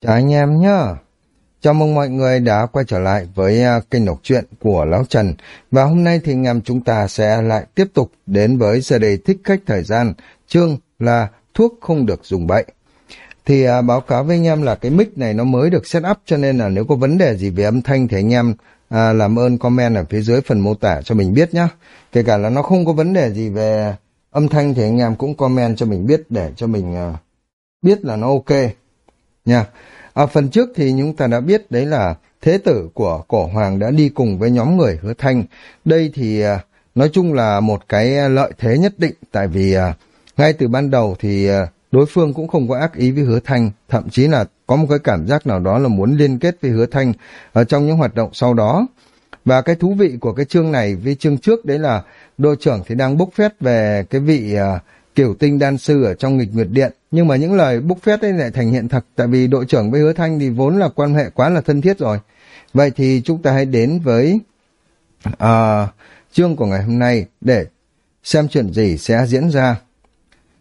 Chào anh em nhá. Chào mừng mọi người đã quay trở lại với à, kênh đọc truyện của Lão Trần. Và hôm nay thì anh em chúng ta sẽ lại tiếp tục đến với giờ đề thích khách thời gian. Chương là thuốc không được dùng bậy. Thì à, báo cáo với anh em là cái mic này nó mới được set up cho nên là nếu có vấn đề gì về âm thanh thì anh em à, làm ơn comment ở phía dưới phần mô tả cho mình biết nhá. Kể cả là nó không có vấn đề gì về âm thanh thì anh em cũng comment cho mình biết để cho mình à, biết là nó ok nha. Ở phần trước thì chúng ta đã biết đấy là thế tử của cổ hoàng đã đi cùng với nhóm người hứa thanh. Đây thì à, nói chung là một cái lợi thế nhất định tại vì à, ngay từ ban đầu thì à, đối phương cũng không có ác ý với hứa thanh, thậm chí là có một cái cảm giác nào đó là muốn liên kết với hứa thanh ở trong những hoạt động sau đó. Và cái thú vị của cái chương này với chương trước đấy là đội trưởng thì đang bốc phét về cái vị uh, kiểu tinh đan sư ở trong nghịch nguyệt điện. Nhưng mà những lời búc phét ấy lại thành hiện thực tại vì đội trưởng với hứa thanh thì vốn là quan hệ quá là thân thiết rồi. Vậy thì chúng ta hãy đến với uh, chương của ngày hôm nay để xem chuyện gì sẽ diễn ra.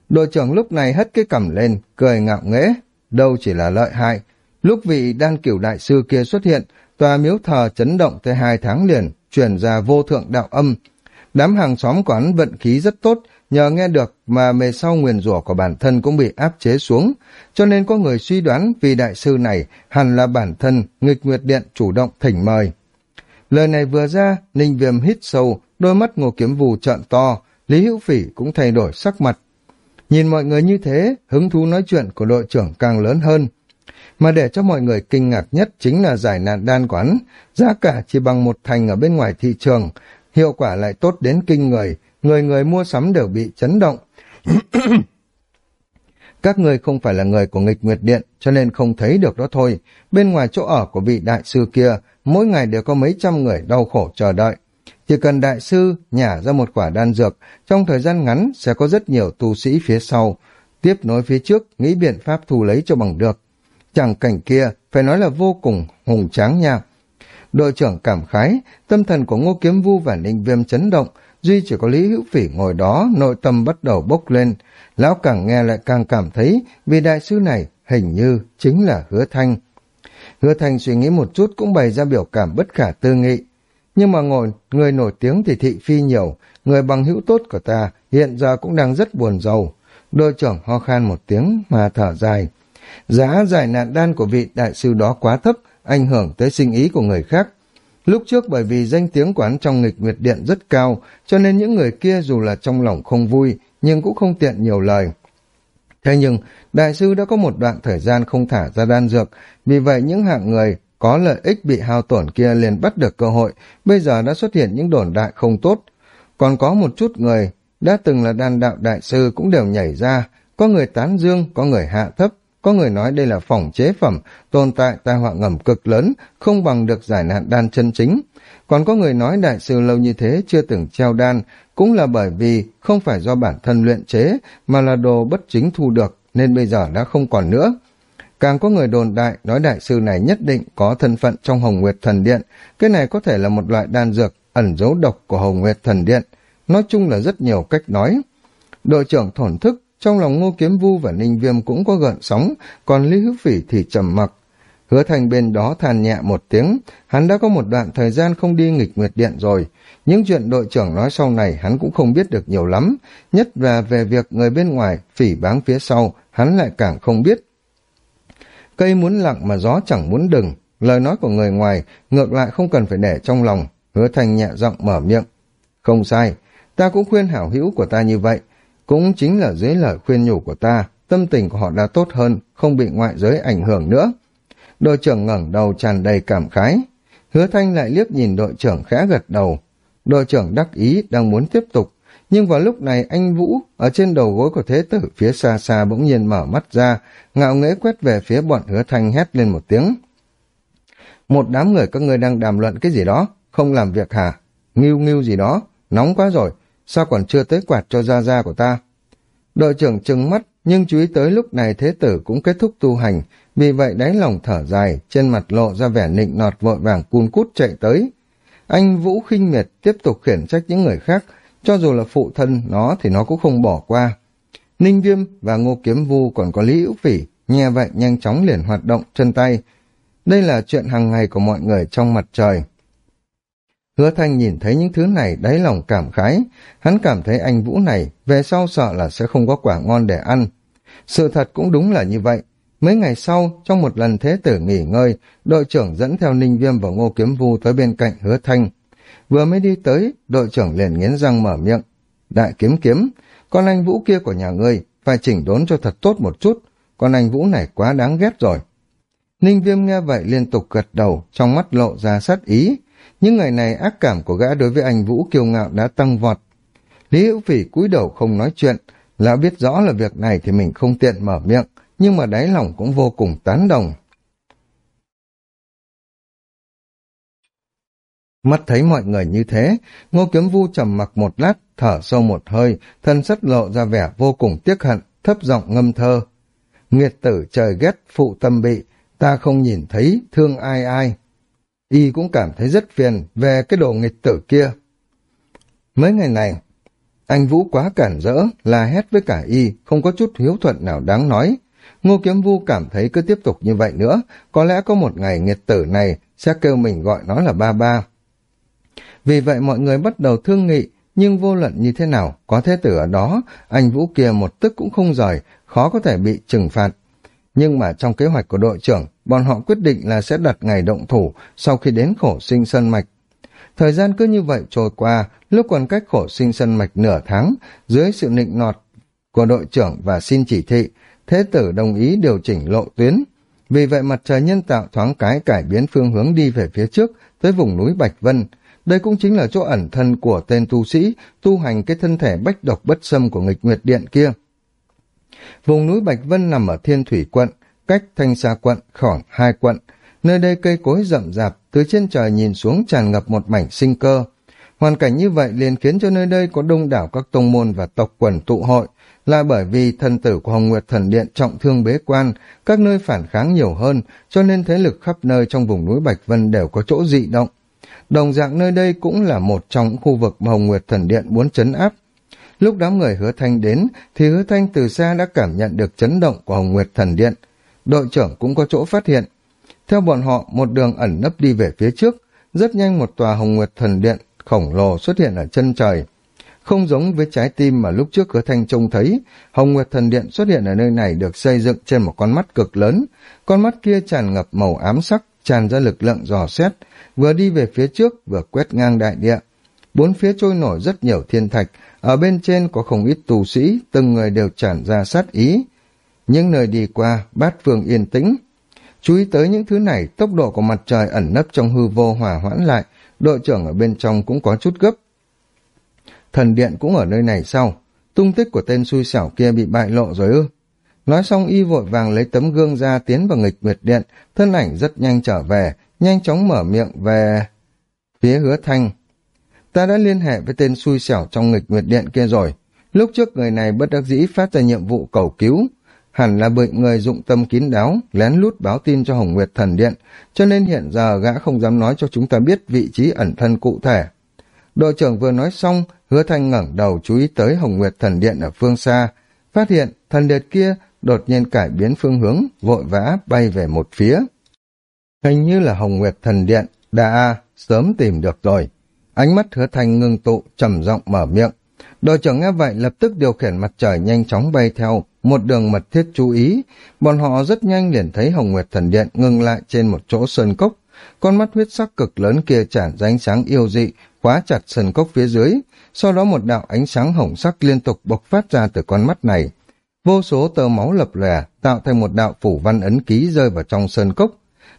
Đội trưởng lúc này hất cái cằm lên cười ngạo nghễ đâu chỉ là lợi hại. Lúc vị đan cửu đại sư kia xuất hiện tòa miếu thờ chấn động tới hai tháng liền truyền ra vô thượng đạo âm. Đám hàng xóm quán vận khí rất tốt nhờ nghe được mà về sau nguyền rủa của bản thân cũng bị áp chế xuống, cho nên có người suy đoán vì đại sư này hẳn là bản thân nghịch nguyệt điện chủ động thỉnh mời. Lời này vừa ra, Ninh Viêm hít sâu, đôi mắt ngô kiếm vù trợn to, Lý Hữu Phỉ cũng thay đổi sắc mặt. Nhìn mọi người như thế, hứng thú nói chuyện của đội trưởng càng lớn hơn. Mà để cho mọi người kinh ngạc nhất chính là giải nạn đan quán, giá cả chỉ bằng một thành ở bên ngoài thị trường, hiệu quả lại tốt đến kinh người, người người mua sắm đều bị chấn động. Các người không phải là người của nghịch nguyệt điện, cho nên không thấy được đó thôi. Bên ngoài chỗ ở của vị đại sư kia, mỗi ngày đều có mấy trăm người đau khổ chờ đợi. Chỉ cần đại sư nhả ra một quả đan dược, trong thời gian ngắn sẽ có rất nhiều tu sĩ phía sau, tiếp nối phía trước, nghĩ biện pháp thu lấy cho bằng được. Chẳng cảnh kia, phải nói là vô cùng hùng tráng nha. Đội trưởng cảm khái, tâm thần của Ngô Kiếm Vu và Ninh Viêm chấn động, duy chỉ có Lý Hữu Phỉ ngồi đó, nội tâm bắt đầu bốc lên. Lão càng nghe lại càng cảm thấy, vì đại sư này hình như chính là Hứa Thanh. Hứa Thanh suy nghĩ một chút cũng bày ra biểu cảm bất khả tư nghị. Nhưng mà ngồi, người nổi tiếng thì thị phi nhiều, người bằng hữu tốt của ta hiện giờ cũng đang rất buồn giàu. Đội trưởng ho khan một tiếng mà thở dài. Giá giải nạn đan của vị đại sư đó quá thấp, ảnh hưởng tới sinh ý của người khác. Lúc trước bởi vì danh tiếng quán trong nghịch nguyệt điện rất cao, cho nên những người kia dù là trong lòng không vui, nhưng cũng không tiện nhiều lời. Thế nhưng, đại sư đã có một đoạn thời gian không thả ra đan dược, vì vậy những hạng người có lợi ích bị hao tổn kia liền bắt được cơ hội, bây giờ đã xuất hiện những đồn đại không tốt. Còn có một chút người đã từng là đan đạo đại sư cũng đều nhảy ra, có người tán dương, có người hạ thấp, có người nói đây là phòng chế phẩm, tồn tại tai họa ngầm cực lớn, không bằng được giải nạn đan chân chính. Còn có người nói đại sư lâu như thế chưa từng treo đan, cũng là bởi vì không phải do bản thân luyện chế, mà là đồ bất chính thu được, nên bây giờ đã không còn nữa. Càng có người đồn đại nói đại sư này nhất định có thân phận trong Hồng Nguyệt Thần Điện, cái này có thể là một loại đan dược ẩn dấu độc của Hồng Nguyệt Thần Điện. Nói chung là rất nhiều cách nói. Đội trưởng thổn thức trong lòng Ngô Kiếm Vu và Ninh Viêm cũng có gợn sóng, còn Lý Hữu Phỉ thì trầm mặc. Hứa thành bên đó than nhẹ một tiếng, hắn đã có một đoạn thời gian không đi nghịch nguyệt điện rồi. Những chuyện đội trưởng nói sau này hắn cũng không biết được nhiều lắm, nhất là về việc người bên ngoài phỉ báng phía sau, hắn lại càng không biết. Cây muốn lặng mà gió chẳng muốn đừng, lời nói của người ngoài ngược lại không cần phải để trong lòng, hứa thành nhẹ giọng mở miệng. Không sai, ta cũng khuyên hảo hữu của ta như vậy, cũng chính là dưới lời khuyên nhủ của ta, tâm tình của họ đã tốt hơn, không bị ngoại giới ảnh hưởng nữa. Đội trưởng ngẩng đầu tràn đầy cảm khái. Hứa Thanh lại liếc nhìn đội trưởng khẽ gật đầu. Đội trưởng đắc ý đang muốn tiếp tục, nhưng vào lúc này anh Vũ ở trên đầu gối của thế tử phía xa xa bỗng nhiên mở mắt ra, ngạo nghễ quét về phía bọn hứa Thanh hét lên một tiếng. Một đám người các ngươi đang đàm luận cái gì đó, không làm việc hả? Ngưu ngưu gì đó, nóng quá rồi, sao còn chưa tới quạt cho gia gia của ta? Đội trưởng trừng mắt, nhưng chú ý tới lúc này thế tử cũng kết thúc tu hành, vì vậy đáy lòng thở dài, trên mặt lộ ra vẻ nịnh nọt vội vàng cun cút chạy tới. Anh Vũ khinh miệt tiếp tục khiển trách những người khác, cho dù là phụ thân nó thì nó cũng không bỏ qua. Ninh Viêm và Ngô Kiếm Vu còn có Lý Hữu Phỉ nghe vậy nhanh chóng liền hoạt động chân tay. Đây là chuyện hàng ngày của mọi người trong mặt trời. Hứa Thanh nhìn thấy những thứ này đáy lòng cảm khái, hắn cảm thấy anh Vũ này về sau sợ là sẽ không có quả ngon để ăn. Sự thật cũng đúng là như vậy. Mấy ngày sau, trong một lần thế tử nghỉ ngơi, đội trưởng dẫn theo Ninh Viêm và Ngô Kiếm Vu tới bên cạnh Hứa Thanh. Vừa mới đi tới, đội trưởng liền nghiến răng mở miệng. Đại kiếm kiếm, con anh Vũ kia của nhà ngươi, phải chỉnh đốn cho thật tốt một chút, con anh Vũ này quá đáng ghét rồi. Ninh Viêm nghe vậy liên tục gật đầu, trong mắt lộ ra sát ý. Những ngày này ác cảm của gã đối với anh Vũ kiêu ngạo đã tăng vọt. Lý Hữu Phỉ cúi đầu không nói chuyện, lão biết rõ là việc này thì mình không tiện mở miệng, nhưng mà đáy lòng cũng vô cùng tán đồng. Mắt thấy mọi người như thế, ngô kiếm vu trầm mặc một lát, thở sâu một hơi, thân sắt lộ ra vẻ vô cùng tiếc hận, thấp giọng ngâm thơ. Nghiệt tử trời ghét, phụ tâm bị, ta không nhìn thấy, thương ai ai. Y cũng cảm thấy rất phiền về cái đồ nghịch tử kia. Mấy ngày này, anh Vũ quá cản rỡ, la hét với cả Y, không có chút hiếu thuận nào đáng nói. Ngô Kiếm Vu cảm thấy cứ tiếp tục như vậy nữa, có lẽ có một ngày nghiệt tử này sẽ kêu mình gọi nó là ba ba. Vì vậy mọi người bắt đầu thương nghị, nhưng vô luận như thế nào, có thế tử ở đó, anh Vũ kia một tức cũng không rời, khó có thể bị trừng phạt. Nhưng mà trong kế hoạch của đội trưởng, bọn họ quyết định là sẽ đặt ngày động thủ sau khi đến khổ sinh sân mạch. Thời gian cứ như vậy trôi qua, lúc còn cách khổ sinh sân mạch nửa tháng, dưới sự nịnh nọt của đội trưởng và xin chỉ thị, thế tử đồng ý điều chỉnh lộ tuyến. Vì vậy mặt trời nhân tạo thoáng cái cải biến phương hướng đi về phía trước tới vùng núi Bạch Vân, đây cũng chính là chỗ ẩn thân của tên tu sĩ, tu hành cái thân thể bách độc bất xâm của nghịch nguyệt điện kia. Vùng núi Bạch Vân nằm ở Thiên Thủy quận, cách Thanh xa quận khoảng hai quận. Nơi đây cây cối rậm rạp, từ trên trời nhìn xuống tràn ngập một mảnh sinh cơ. Hoàn cảnh như vậy liền khiến cho nơi đây có đông đảo các tông môn và tộc quần tụ hội, là bởi vì thần tử của Hồng Nguyệt Thần Điện trọng thương bế quan, các nơi phản kháng nhiều hơn, cho nên thế lực khắp nơi trong vùng núi Bạch Vân đều có chỗ dị động. Đồng dạng nơi đây cũng là một trong khu vực mà Hồng Nguyệt Thần Điện muốn chấn áp. Lúc đám người hứa thanh đến, thì hứa thanh từ xa đã cảm nhận được chấn động của Hồng Nguyệt Thần Điện. Đội trưởng cũng có chỗ phát hiện. Theo bọn họ, một đường ẩn nấp đi về phía trước, rất nhanh một tòa Hồng Nguyệt Thần Điện khổng lồ xuất hiện ở chân trời. Không giống với trái tim mà lúc trước hứa thanh trông thấy, Hồng Nguyệt Thần Điện xuất hiện ở nơi này được xây dựng trên một con mắt cực lớn. Con mắt kia tràn ngập màu ám sắc, tràn ra lực lượng dò xét, vừa đi về phía trước vừa quét ngang đại địa. Bốn phía trôi nổi rất nhiều thiên thạch, ở bên trên có không ít tù sĩ, từng người đều tràn ra sát ý. Những nơi đi qua, bát phương yên tĩnh. Chú ý tới những thứ này, tốc độ của mặt trời ẩn nấp trong hư vô hòa hoãn lại, đội trưởng ở bên trong cũng có chút gấp. Thần điện cũng ở nơi này sau, tung tích của tên xui xẻo kia bị bại lộ rồi ư. Nói xong y vội vàng lấy tấm gương ra tiến vào nghịch nguyệt điện, thân ảnh rất nhanh trở về, nhanh chóng mở miệng về phía hứa thanh. Ta đã liên hệ với tên xui xẻo trong nghịch nguyệt điện kia rồi. Lúc trước người này bất đắc dĩ phát ra nhiệm vụ cầu cứu. Hẳn là bị người dụng tâm kín đáo, lén lút báo tin cho Hồng Nguyệt Thần Điện, cho nên hiện giờ gã không dám nói cho chúng ta biết vị trí ẩn thân cụ thể. Đội trưởng vừa nói xong, hứa thanh ngẩng đầu chú ý tới Hồng Nguyệt Thần Điện ở phương xa, phát hiện thần điện kia đột nhiên cải biến phương hướng, vội vã bay về một phía. Hình như là Hồng Nguyệt Thần Điện, đã sớm tìm được rồi. Ánh mắt hứa thanh ngưng tụ, trầm giọng mở miệng. Đội trưởng nghe vậy lập tức điều khiển mặt trời nhanh chóng bay theo, một đường mật thiết chú ý. Bọn họ rất nhanh liền thấy Hồng Nguyệt Thần Điện ngừng lại trên một chỗ sơn cốc. Con mắt huyết sắc cực lớn kia tràn ra ánh sáng yêu dị, khóa chặt sơn cốc phía dưới. Sau đó một đạo ánh sáng hồng sắc liên tục bộc phát ra từ con mắt này. Vô số tơ máu lập lòe, tạo thành một đạo phủ văn ấn ký rơi vào trong sơn cốc.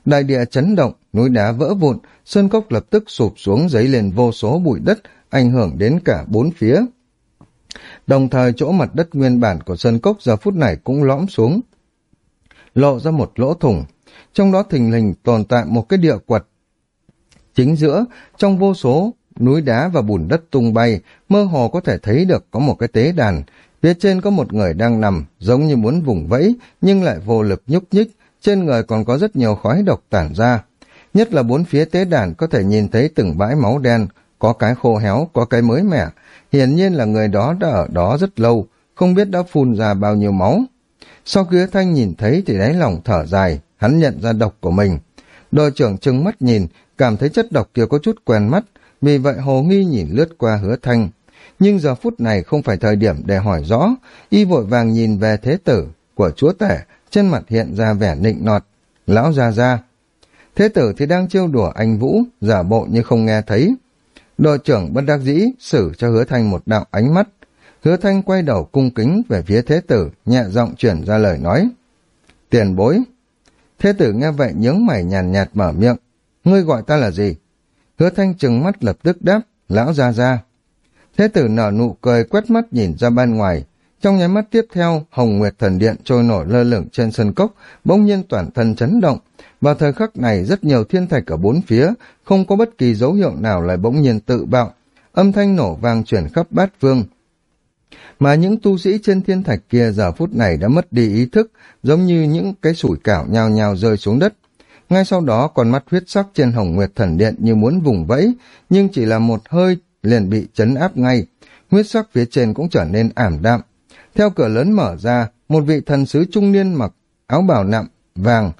Đại địa chấn động, núi đá vỡ vụn, sơn cốc lập tức sụp xuống giấy lên vô số bụi đất, ảnh hưởng đến cả bốn phía. Đồng thời chỗ mặt đất nguyên bản của sơn cốc giờ phút này cũng lõm xuống, lộ ra một lỗ thủng. Trong đó thình lình tồn tại một cái địa quật. Chính giữa, trong vô số núi đá và bùn đất tung bay, mơ hồ có thể thấy được có một cái tế đàn. Phía trên có một người đang nằm, giống như muốn vùng vẫy, nhưng lại vô lực nhúc nhích, trên người còn có rất nhiều khói độc tản ra. Nhất là bốn phía tế đàn có thể nhìn thấy từng bãi máu đen, có cái khô héo, có cái mới mẻ. Hiển nhiên là người đó đã ở đó rất lâu, không biết đã phun ra bao nhiêu máu. Sau khi thanh nhìn thấy thì đáy lòng thở dài, hắn nhận ra độc của mình. Đội trưởng trừng mắt nhìn, cảm thấy chất độc kia có chút quen mắt, vì vậy hồ nghi nhìn lướt qua hứa thanh. Nhưng giờ phút này không phải thời điểm để hỏi rõ, y vội vàng nhìn về thế tử của chúa tể, trên mặt hiện ra vẻ nịnh nọt. Lão ra ra. Thế tử thì đang trêu đùa anh Vũ, giả bộ như không nghe thấy. Đội trưởng bất đắc dĩ xử cho hứa thanh một đạo ánh mắt. Hứa thanh quay đầu cung kính về phía thế tử, nhẹ giọng chuyển ra lời nói. Tiền bối. Thế tử nghe vậy nhướng mày nhàn nhạt mở miệng. Ngươi gọi ta là gì? Hứa thanh trừng mắt lập tức đáp, lão ra ra. Thế tử nở nụ cười quét mắt nhìn ra ban ngoài. Trong nháy mắt tiếp theo, Hồng Nguyệt Thần Điện trôi nổi lơ lửng trên sân cốc, bỗng nhiên toàn thân chấn động. Vào thời khắc này, rất nhiều thiên thạch ở bốn phía, không có bất kỳ dấu hiệu nào lại bỗng nhiên tự bạo. Âm thanh nổ vang chuyển khắp bát vương. Mà những tu sĩ trên thiên thạch kia giờ phút này đã mất đi ý thức, giống như những cái sủi cảo nhào nhào rơi xuống đất. Ngay sau đó, con mắt huyết sắc trên Hồng Nguyệt Thần Điện như muốn vùng vẫy, nhưng chỉ là một hơi liền bị chấn áp ngay. Huyết sắc phía trên cũng trở nên ảm đạm. Theo cửa lớn mở ra, một vị thần sứ trung niên mặc áo bào nặng, vàng,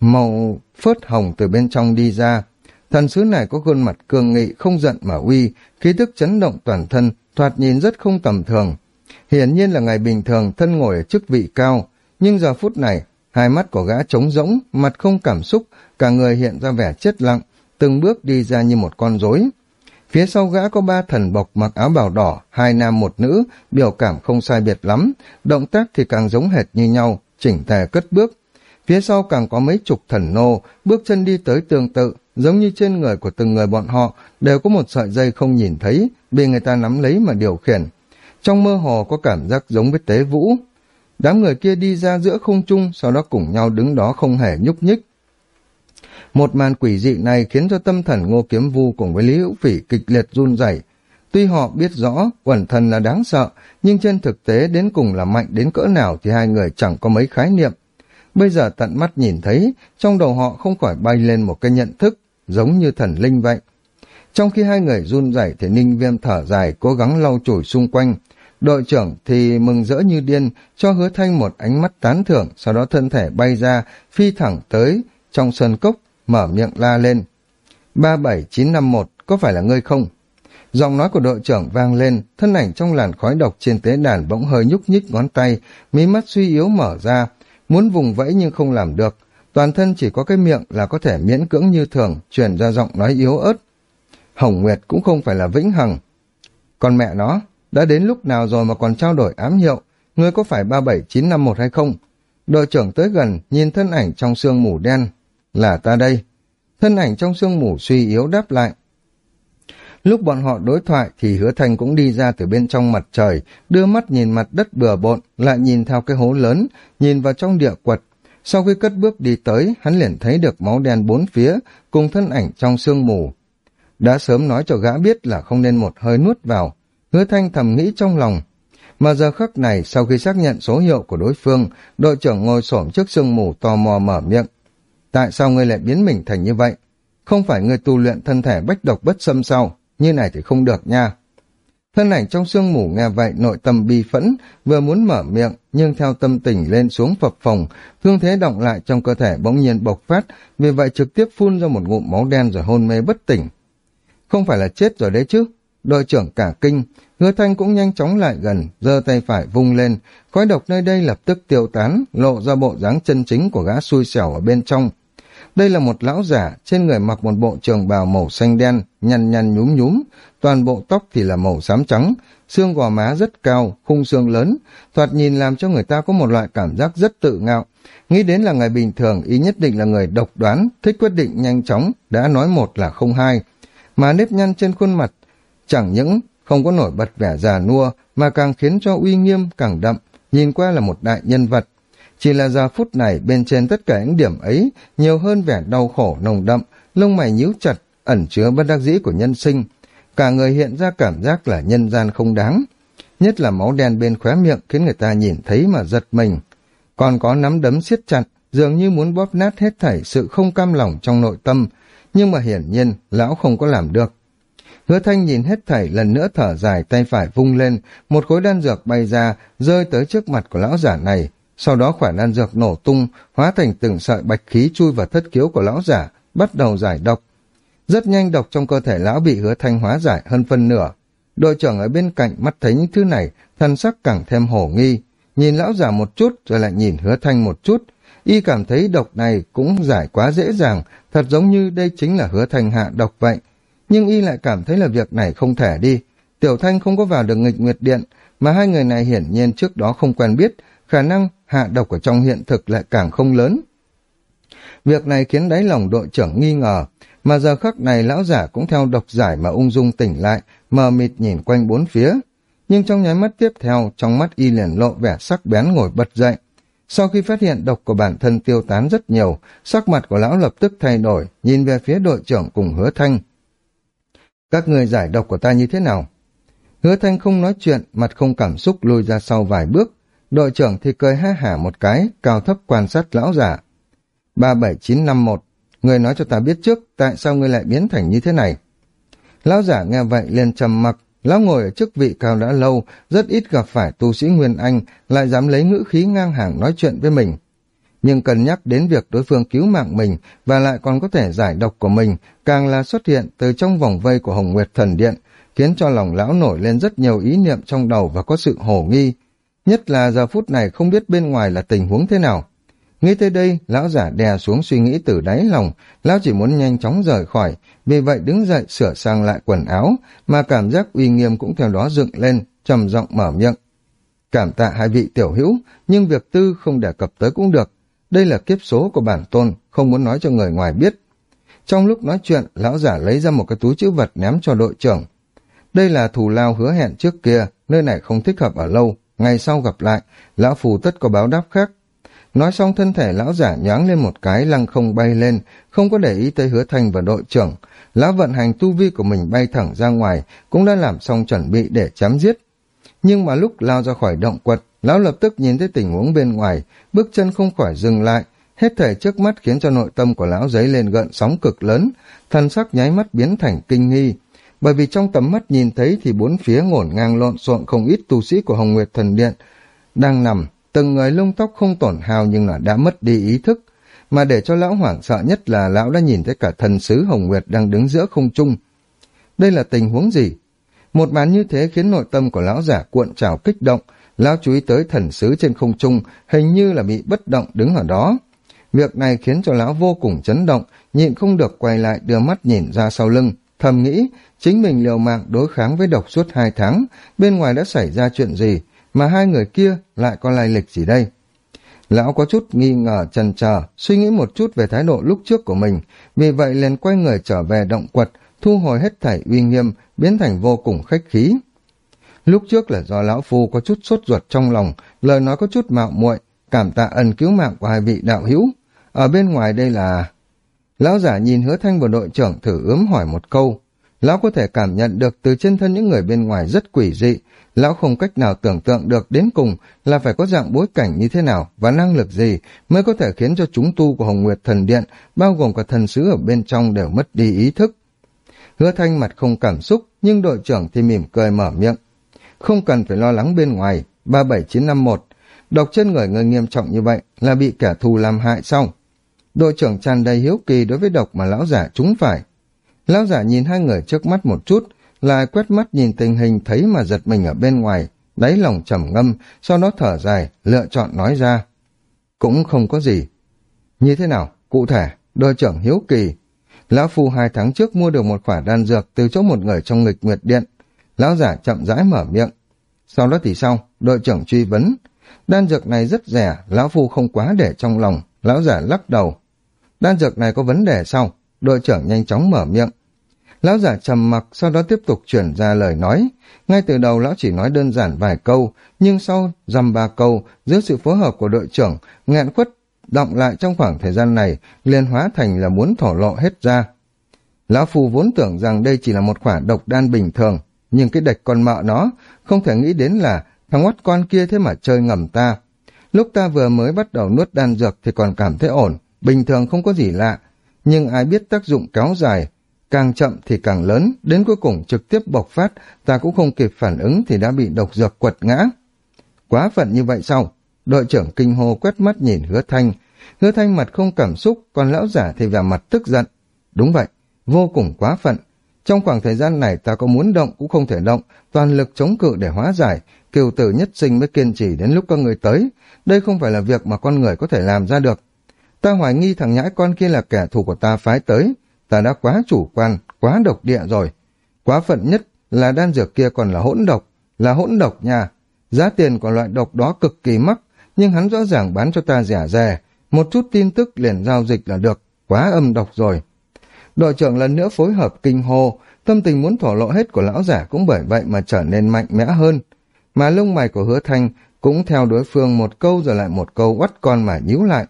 màu phớt hồng từ bên trong đi ra. Thần sứ này có khuôn mặt cương nghị, không giận mà uy, khí tức chấn động toàn thân, thoạt nhìn rất không tầm thường. Hiển nhiên là ngày bình thường thân ngồi ở chức vị cao, nhưng giờ phút này, hai mắt của gã trống rỗng, mặt không cảm xúc, cả người hiện ra vẻ chết lặng, từng bước đi ra như một con rối. Phía sau gã có ba thần bọc mặc áo bào đỏ, hai nam một nữ, biểu cảm không sai biệt lắm, động tác thì càng giống hệt như nhau, chỉnh tề cất bước. Phía sau càng có mấy chục thần nô, bước chân đi tới tương tự, giống như trên người của từng người bọn họ đều có một sợi dây không nhìn thấy, bị người ta nắm lấy mà điều khiển. Trong mơ hồ có cảm giác giống với tế vũ. Đám người kia đi ra giữa không trung, sau đó cùng nhau đứng đó không hề nhúc nhích. Một màn quỷ dị này khiến cho tâm thần ngô kiếm vu cùng với Lý Hữu Phỉ kịch liệt run rẩy. Tuy họ biết rõ quẩn thần là đáng sợ, nhưng trên thực tế đến cùng là mạnh đến cỡ nào thì hai người chẳng có mấy khái niệm. Bây giờ tận mắt nhìn thấy, trong đầu họ không khỏi bay lên một cái nhận thức, giống như thần linh vậy. Trong khi hai người run rẩy thì Ninh Viêm thở dài, cố gắng lau chùi xung quanh. Đội trưởng thì mừng rỡ như điên, cho hứa thanh một ánh mắt tán thưởng, sau đó thân thể bay ra, phi thẳng tới trong sân cốc, mở miệng la lên. ba bảy chín năm một có phải là ngươi không? Giọng nói của đội trưởng vang lên, thân ảnh trong làn khói độc trên tế đàn bỗng hơi nhúc nhích ngón tay, mí mắt suy yếu mở ra, muốn vùng vẫy nhưng không làm được. Toàn thân chỉ có cái miệng là có thể miễn cưỡng như thường, truyền ra giọng nói yếu ớt. Hồng Nguyệt cũng không phải là vĩnh hằng. Còn mẹ nó, đã đến lúc nào rồi mà còn trao đổi ám hiệu, ngươi có phải ba bảy chín năm một hay không? Đội trưởng tới gần, nhìn thân ảnh trong sương mù đen, là ta đây. Thân ảnh trong sương mù suy yếu đáp lại. Lúc bọn họ đối thoại thì hứa thành cũng đi ra từ bên trong mặt trời, đưa mắt nhìn mặt đất bừa bộn, lại nhìn theo cái hố lớn, nhìn vào trong địa quật. Sau khi cất bước đi tới, hắn liền thấy được máu đen bốn phía, cùng thân ảnh trong sương mù. Đã sớm nói cho gã biết là không nên một hơi nuốt vào. Hứa thanh thầm nghĩ trong lòng. Mà giờ khắc này, sau khi xác nhận số hiệu của đối phương, đội trưởng ngồi xổm trước sương mù tò mò mở miệng. Tại sao ngươi lại biến mình thành như vậy? Không phải ngươi tu luyện thân thể bách độc bất xâm sao? Như này thì không được nha. Thân ảnh trong sương mù nghe vậy nội tâm bi phẫn, vừa muốn mở miệng, nhưng theo tâm tình lên xuống phập phồng, thương thế động lại trong cơ thể bỗng nhiên bộc phát, vì vậy trực tiếp phun ra một ngụm máu đen rồi hôn mê bất tỉnh. Không phải là chết rồi đấy chứ? Đội trưởng cả kinh, hứa thanh cũng nhanh chóng lại gần, giơ tay phải vung lên, khói độc nơi đây lập tức tiêu tán, lộ ra bộ dáng chân chính của gã xui xẻo ở bên trong. Đây là một lão giả, trên người mặc một bộ trường bào màu xanh đen, nhăn nhăn nhúm nhúm, toàn bộ tóc thì là màu xám trắng, xương gò má rất cao, khung xương lớn, thoạt nhìn làm cho người ta có một loại cảm giác rất tự ngạo. Nghĩ đến là người bình thường, ý nhất định là người độc đoán, thích quyết định nhanh chóng, đã nói một là không hai. Mà nếp nhăn trên khuôn mặt, chẳng những không có nổi bật vẻ già nua, mà càng khiến cho uy nghiêm càng đậm, nhìn qua là một đại nhân vật, chỉ là giờ phút này bên trên tất cả những điểm ấy nhiều hơn vẻ đau khổ nồng đậm, lông mày nhíu chặt, ẩn chứa bất đắc dĩ của nhân sinh. Cả người hiện ra cảm giác là nhân gian không đáng. Nhất là máu đen bên khóe miệng khiến người ta nhìn thấy mà giật mình. Còn có nắm đấm siết chặt, dường như muốn bóp nát hết thảy sự không cam lòng trong nội tâm. Nhưng mà hiển nhiên, lão không có làm được. Hứa thanh nhìn hết thảy lần nữa thở dài tay phải vung lên, một khối đan dược bay ra, rơi tới trước mặt của lão giả này, sau đó khỏa đan dược nổ tung, hóa thành từng sợi bạch khí chui vào thất khiếu của lão giả, bắt đầu giải độc. Rất nhanh độc trong cơ thể lão bị hứa thanh hóa giải hơn phân nửa. Đội trưởng ở bên cạnh mắt thấy những thứ này, thân sắc càng thêm hổ nghi, nhìn lão giả một chút rồi lại nhìn hứa thanh một chút. Y cảm thấy độc này cũng giải quá dễ dàng, thật giống như đây chính là hứa thanh hạ độc vậy. Nhưng Y lại cảm thấy là việc này không thể đi. Tiểu Thanh không có vào được nghịch nguyệt điện, mà hai người này hiển nhiên trước đó không quen biết, khả năng hạ độc ở trong hiện thực lại càng không lớn. Việc này khiến đáy lòng đội trưởng nghi ngờ, mà giờ khắc này lão giả cũng theo độc giải mà ung dung tỉnh lại, mờ mịt nhìn quanh bốn phía. Nhưng trong nháy mắt tiếp theo, trong mắt y liền lộ vẻ sắc bén ngồi bật dậy. Sau khi phát hiện độc của bản thân tiêu tán rất nhiều, sắc mặt của lão lập tức thay đổi, nhìn về phía đội trưởng cùng hứa thanh. Các người giải độc của ta như thế nào? Hứa thanh không nói chuyện, mặt không cảm xúc lùi ra sau vài bước. Đội trưởng thì cười ha hả một cái, cao thấp quan sát lão giả. 37951, người nói cho ta biết trước tại sao ngươi lại biến thành như thế này. Lão giả nghe vậy liền trầm mặc, lão ngồi ở chức vị cao đã lâu, rất ít gặp phải tu sĩ Nguyên Anh, lại dám lấy ngữ khí ngang hàng nói chuyện với mình. Nhưng cần nhắc đến việc đối phương cứu mạng mình và lại còn có thể giải độc của mình, càng là xuất hiện từ trong vòng vây của Hồng Nguyệt Thần Điện, khiến cho lòng lão nổi lên rất nhiều ý niệm trong đầu và có sự hổ nghi. Nhất là giờ phút này không biết bên ngoài là tình huống thế nào. Nghĩ tới đây, lão giả đè xuống suy nghĩ từ đáy lòng, lão chỉ muốn nhanh chóng rời khỏi, vì vậy đứng dậy sửa sang lại quần áo, mà cảm giác uy nghiêm cũng theo đó dựng lên, trầm giọng mở miệng. Cảm tạ hai vị tiểu hữu, nhưng việc tư không đề cập tới cũng được. Đây là kiếp số của bản tôn, không muốn nói cho người ngoài biết. Trong lúc nói chuyện, lão giả lấy ra một cái túi chữ vật ném cho đội trưởng. Đây là thù lao hứa hẹn trước kia, nơi này không thích hợp ở lâu, ngày sau gặp lại, lão phù tất có báo đáp khác. Nói xong thân thể lão giả nhoáng lên một cái lăng không bay lên, không có để ý tới hứa thành và đội trưởng. Lão vận hành tu vi của mình bay thẳng ra ngoài, cũng đã làm xong chuẩn bị để chém giết. Nhưng mà lúc lao ra khỏi động quật, lão lập tức nhìn thấy tình huống bên ngoài, bước chân không khỏi dừng lại. Hết thể trước mắt khiến cho nội tâm của lão dấy lên gợn sóng cực lớn, thần sắc nháy mắt biến thành kinh nghi. Bởi vì trong tầm mắt nhìn thấy thì bốn phía ngổn ngang lộn xộn không ít tu sĩ của Hồng Nguyệt Thần Điện đang nằm từng người lông tóc không tổn hào nhưng là đã mất đi ý thức. Mà để cho lão hoảng sợ nhất là lão đã nhìn thấy cả thần sứ Hồng Nguyệt đang đứng giữa không trung. Đây là tình huống gì? Một màn như thế khiến nội tâm của lão giả cuộn trào kích động, lão chú ý tới thần sứ trên không trung, hình như là bị bất động đứng ở đó. Việc này khiến cho lão vô cùng chấn động, nhịn không được quay lại đưa mắt nhìn ra sau lưng, thầm nghĩ chính mình liều mạng đối kháng với độc suốt hai tháng, bên ngoài đã xảy ra chuyện gì, mà hai người kia lại có lai lịch gì đây? Lão có chút nghi ngờ chần chờ, suy nghĩ một chút về thái độ lúc trước của mình, vì vậy liền quay người trở về động quật, thu hồi hết thảy uy nghiêm, biến thành vô cùng khách khí. Lúc trước là do lão phu có chút sốt ruột trong lòng, lời nói có chút mạo muội, cảm tạ ân cứu mạng của hai vị đạo hữu. Ở bên ngoài đây là... Lão giả nhìn hứa thanh và đội trưởng thử ướm hỏi một câu. Lão có thể cảm nhận được từ chân thân những người bên ngoài rất quỷ dị, lão không cách nào tưởng tượng được đến cùng là phải có dạng bối cảnh như thế nào và năng lực gì mới có thể khiến cho chúng tu của Hồng Nguyệt Thần Điện, bao gồm cả thần sứ ở bên trong đều mất đi ý thức. Hứa thanh mặt không cảm xúc, nhưng đội trưởng thì mỉm cười mở miệng. Không cần phải lo lắng bên ngoài, 37951, độc chân người người nghiêm trọng như vậy là bị kẻ thù làm hại xong. Đội trưởng tràn đầy hiếu kỳ đối với độc mà lão giả chúng phải. Lão giả nhìn hai người trước mắt một chút, lại quét mắt nhìn tình hình thấy mà giật mình ở bên ngoài, đáy lòng trầm ngâm, sau đó thở dài, lựa chọn nói ra. Cũng không có gì. Như thế nào? Cụ thể, đội trưởng hiếu kỳ. Lão Phu hai tháng trước mua được một quả đan dược từ chỗ một người trong nghịch nguyệt điện. Lão giả chậm rãi mở miệng. Sau đó thì sao? Đội trưởng truy vấn. Đan dược này rất rẻ, Lão Phu không quá để trong lòng. Lão giả lắc đầu. Đan dược này có vấn đề sao? Đội trưởng nhanh chóng mở miệng. Lão giả trầm mặc, sau đó tiếp tục chuyển ra lời nói. Ngay từ đầu lão chỉ nói đơn giản vài câu, nhưng sau dăm ba câu, dưới sự phối hợp của đội trưởng, nghẹn khuất động lại trong khoảng thời gian này, liền hóa thành là muốn thổ lộ hết ra. Lão Phu vốn tưởng rằng đây chỉ là một khoản độc đan bình thường, nhưng cái đạch con mợ nó, không thể nghĩ đến là thằng oắt con kia thế mà chơi ngầm ta. Lúc ta vừa mới bắt đầu nuốt đan dược thì còn cảm thấy ổn, bình thường không có gì lạ, nhưng ai biết tác dụng kéo dài, càng chậm thì càng lớn, đến cuối cùng trực tiếp bộc phát, ta cũng không kịp phản ứng thì đã bị độc dược quật ngã. Quá phận như vậy sao? đội trưởng kinh hô quét mắt nhìn hứa thanh. Hứa thanh mặt không cảm xúc, còn lão giả thì vẻ mặt tức giận. Đúng vậy, vô cùng quá phận. Trong khoảng thời gian này ta có muốn động cũng không thể động, toàn lực chống cự để hóa giải, kiều tử nhất sinh mới kiên trì đến lúc con người tới. Đây không phải là việc mà con người có thể làm ra được. Ta hoài nghi thằng nhãi con kia là kẻ thù của ta phái tới. Ta đã quá chủ quan, quá độc địa rồi. Quá phận nhất là đan dược kia còn là hỗn độc, là hỗn độc nha. Giá tiền của loại độc đó cực kỳ mắc, nhưng hắn rõ ràng bán cho ta rẻ rẻ. Một chút tin tức liền giao dịch là được, quá âm độc rồi. Đội trưởng lần nữa phối hợp kinh hô, tâm tình muốn thổ lộ hết của lão giả cũng bởi vậy mà trở nên mạnh mẽ hơn. Mà lông mày của hứa thanh cũng theo đối phương một câu rồi lại một câu quắt con mà nhíu lại.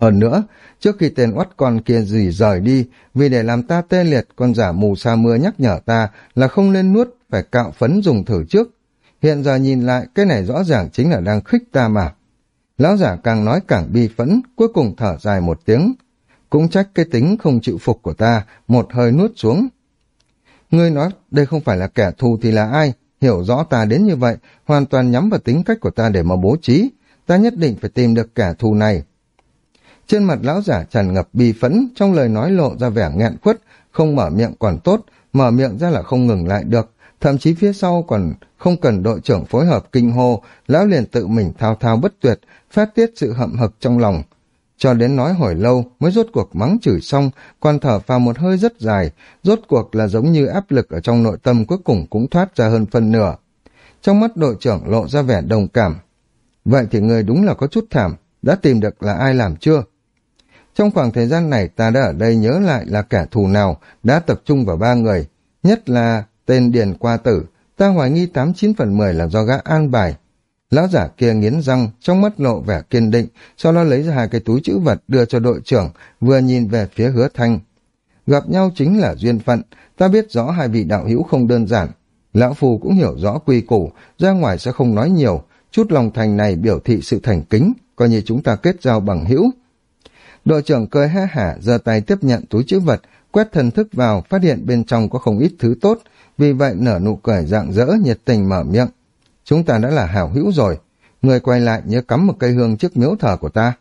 Hơn nữa, trước khi tên oắt con kia gì rời đi, vì để làm ta tê liệt, con giả mù sa mưa nhắc nhở ta là không nên nuốt, phải cạo phấn dùng thử trước. Hiện giờ nhìn lại, cái này rõ ràng chính là đang khích ta mà. Lão giả càng nói càng bi phẫn, cuối cùng thở dài một tiếng. Cũng trách cái tính không chịu phục của ta, một hơi nuốt xuống. Ngươi nói đây không phải là kẻ thù thì là ai, hiểu rõ ta đến như vậy, hoàn toàn nhắm vào tính cách của ta để mà bố trí. Ta nhất định phải tìm được kẻ thù này, trên mặt lão giả tràn ngập bi phẫn, trong lời nói lộ ra vẻ nghẹn khuất, không mở miệng còn tốt, mở miệng ra là không ngừng lại được. Thậm chí phía sau còn không cần đội trưởng phối hợp kinh hô, lão liền tự mình thao thao bất tuyệt, phát tiết sự hậm hực trong lòng. Cho đến nói hồi lâu mới rốt cuộc mắng chửi xong, còn thở vào một hơi rất dài, rốt cuộc là giống như áp lực ở trong nội tâm cuối cùng cũng thoát ra hơn phân nửa. Trong mắt đội trưởng lộ ra vẻ đồng cảm. Vậy thì người đúng là có chút thảm, đã tìm được là ai làm chưa? Trong khoảng thời gian này ta đã ở đây nhớ lại là kẻ thù nào đã tập trung vào ba người, nhất là tên Điền Qua Tử, ta hoài nghi tám chín phần mười là do gã an bài. Lão giả kia nghiến răng, trong mắt lộ vẻ kiên định, sau đó lấy ra hai cái túi chữ vật đưa cho đội trưởng, vừa nhìn về phía hứa thanh. Gặp nhau chính là duyên phận, ta biết rõ hai vị đạo hữu không đơn giản. Lão Phù cũng hiểu rõ quy củ, ra ngoài sẽ không nói nhiều, chút lòng thành này biểu thị sự thành kính, coi như chúng ta kết giao bằng hữu. Đội trưởng cười ha hả, giơ tay tiếp nhận túi chữ vật, quét thần thức vào, phát hiện bên trong có không ít thứ tốt, vì vậy nở nụ cười rạng rỡ, nhiệt tình mở miệng. Chúng ta đã là hảo hữu rồi, người quay lại nhớ cắm một cây hương trước miếu thờ của ta.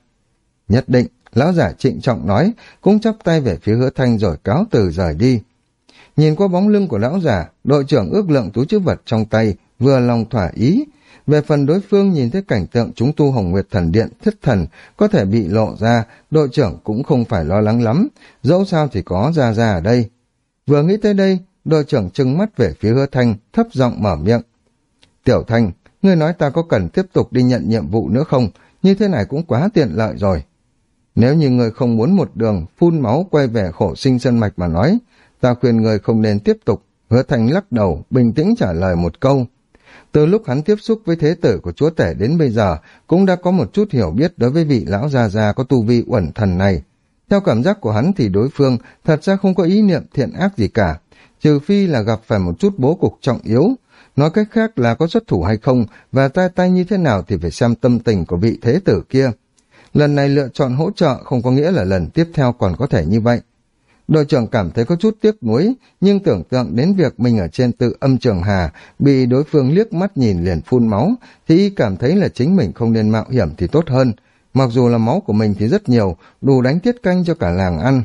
Nhất định, lão giả trịnh trọng nói, cũng chắp tay về phía hứa thanh rồi cáo từ rời đi. Nhìn qua bóng lưng của lão giả, đội trưởng ước lượng túi chữ vật trong tay, vừa lòng thỏa ý, về phần đối phương nhìn thấy cảnh tượng chúng tu Hồng Nguyệt Thần Điện thất thần có thể bị lộ ra, đội trưởng cũng không phải lo lắng lắm, dẫu sao thì có ra ra ở đây. Vừa nghĩ tới đây, đội trưởng trừng mắt về phía hứa thanh, thấp giọng mở miệng. Tiểu thanh, ngươi nói ta có cần tiếp tục đi nhận nhiệm vụ nữa không? Như thế này cũng quá tiện lợi rồi. Nếu như người không muốn một đường phun máu quay về khổ sinh sân mạch mà nói, ta khuyên người không nên tiếp tục. Hứa thanh lắc đầu, bình tĩnh trả lời một câu. Từ lúc hắn tiếp xúc với thế tử của chúa tể đến bây giờ, cũng đã có một chút hiểu biết đối với vị lão già già có tu vi uẩn thần này. Theo cảm giác của hắn thì đối phương thật ra không có ý niệm thiện ác gì cả, trừ phi là gặp phải một chút bố cục trọng yếu. Nói cách khác là có xuất thủ hay không và ra tay như thế nào thì phải xem tâm tình của vị thế tử kia. Lần này lựa chọn hỗ trợ không có nghĩa là lần tiếp theo còn có thể như vậy. Đội trưởng cảm thấy có chút tiếc nuối, nhưng tưởng tượng đến việc mình ở trên tự âm trường hà, bị đối phương liếc mắt nhìn liền phun máu, thì y cảm thấy là chính mình không nên mạo hiểm thì tốt hơn. Mặc dù là máu của mình thì rất nhiều, đủ đánh tiết canh cho cả làng ăn.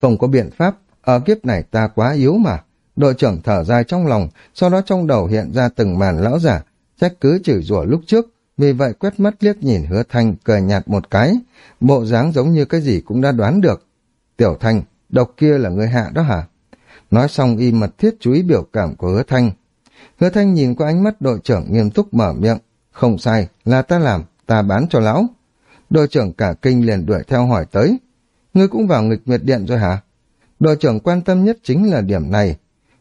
Không có biện pháp, ở kiếp này ta quá yếu mà. Đội trưởng thở dài trong lòng, sau đó trong đầu hiện ra từng màn lão giả, trách cứ chửi rủa lúc trước, vì vậy quét mắt liếc nhìn hứa thanh, cười nhạt một cái, bộ dáng giống như cái gì cũng đã đoán được, Tiểu Thanh, độc kia là người hạ đó hả? Nói xong y mật thiết chú ý biểu cảm của hứa Thanh. Hứa Thanh nhìn qua ánh mắt đội trưởng nghiêm túc mở miệng. Không sai, là ta làm, ta bán cho lão. Đội trưởng cả kinh liền đuổi theo hỏi tới. Ngươi cũng vào nghịch nguyệt điện rồi hả? Đội trưởng quan tâm nhất chính là điểm này.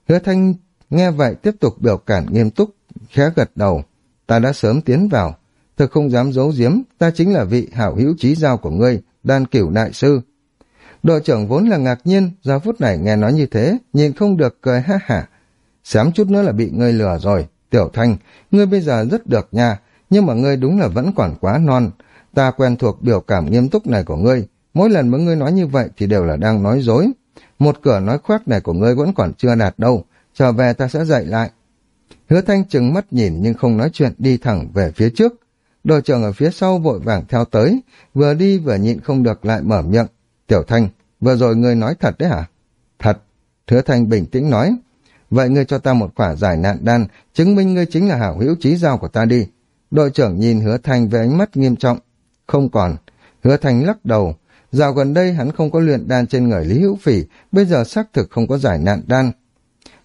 Hứa Thanh nghe vậy tiếp tục biểu cảm nghiêm túc, khẽ gật đầu. Ta đã sớm tiến vào. Thực không dám giấu giếm, ta chính là vị hảo hữu trí giao của ngươi, đan cửu đại sư. Đội trưởng vốn là ngạc nhiên, giờ phút này nghe nói như thế, nhìn không được cười ha hả. Xém chút nữa là bị ngươi lừa rồi. Tiểu Thanh, ngươi bây giờ rất được nha, nhưng mà ngươi đúng là vẫn còn quá non. Ta quen thuộc biểu cảm nghiêm túc này của ngươi, mỗi lần mà ngươi nói như vậy thì đều là đang nói dối. Một cửa nói khoác này của ngươi vẫn còn chưa đạt đâu, trở về ta sẽ dạy lại. Hứa Thanh chừng mắt nhìn nhưng không nói chuyện đi thẳng về phía trước. đội trưởng ở phía sau vội vàng theo tới, vừa đi vừa nhịn không được lại mở miệng. Tiểu Thanh, vừa rồi ngươi nói thật đấy hả? Thật. Hứa Thanh bình tĩnh nói. Vậy ngươi cho ta một quả giải nạn đan, chứng minh ngươi chính là hảo hữu trí giao của ta đi. Đội trưởng nhìn Hứa Thanh với ánh mắt nghiêm trọng. Không còn. Hứa Thanh lắc đầu. Dạo gần đây hắn không có luyện đan trên người Lý Hữu Phỉ, bây giờ xác thực không có giải nạn đan.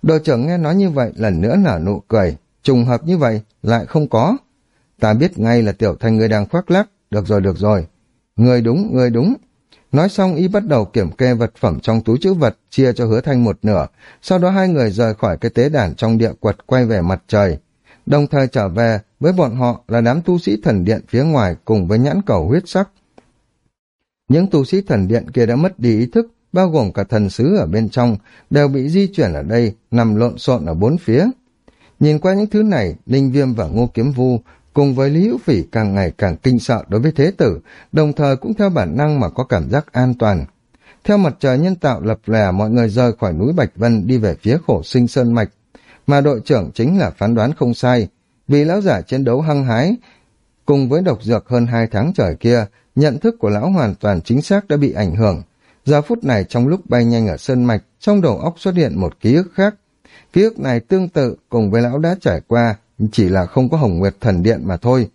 Đội trưởng nghe nói như vậy lần nữa nở nụ cười. Trùng hợp như vậy, lại không có. Ta biết ngay là tiểu thanh ngươi đang khoác lác. Được rồi, được rồi. Người đúng, người đúng. Nói xong y bắt đầu kiểm kê vật phẩm trong túi chữ vật, chia cho hứa thanh một nửa. Sau đó hai người rời khỏi cái tế đàn trong địa quật quay về mặt trời. Đồng thời trở về với bọn họ là đám tu sĩ thần điện phía ngoài cùng với nhãn cầu huyết sắc. Những tu sĩ thần điện kia đã mất đi ý thức, bao gồm cả thần sứ ở bên trong, đều bị di chuyển ở đây, nằm lộn xộn ở bốn phía. Nhìn qua những thứ này, ninh Viêm và Ngô Kiếm Vu cùng với Lý Hữu Phỉ càng ngày càng kinh sợ đối với thế tử, đồng thời cũng theo bản năng mà có cảm giác an toàn. Theo mặt trời nhân tạo lập lè mọi người rời khỏi núi Bạch Vân đi về phía khổ sinh Sơn Mạch, mà đội trưởng chính là phán đoán không sai, vì lão giả chiến đấu hăng hái, cùng với độc dược hơn hai tháng trời kia, nhận thức của lão hoàn toàn chính xác đã bị ảnh hưởng. Giờ phút này trong lúc bay nhanh ở Sơn Mạch, trong đầu óc xuất hiện một ký ức khác. Ký ức này tương tự cùng với lão đã trải qua, chỉ là không có Hồng Nguyệt Thần Điện mà thôi.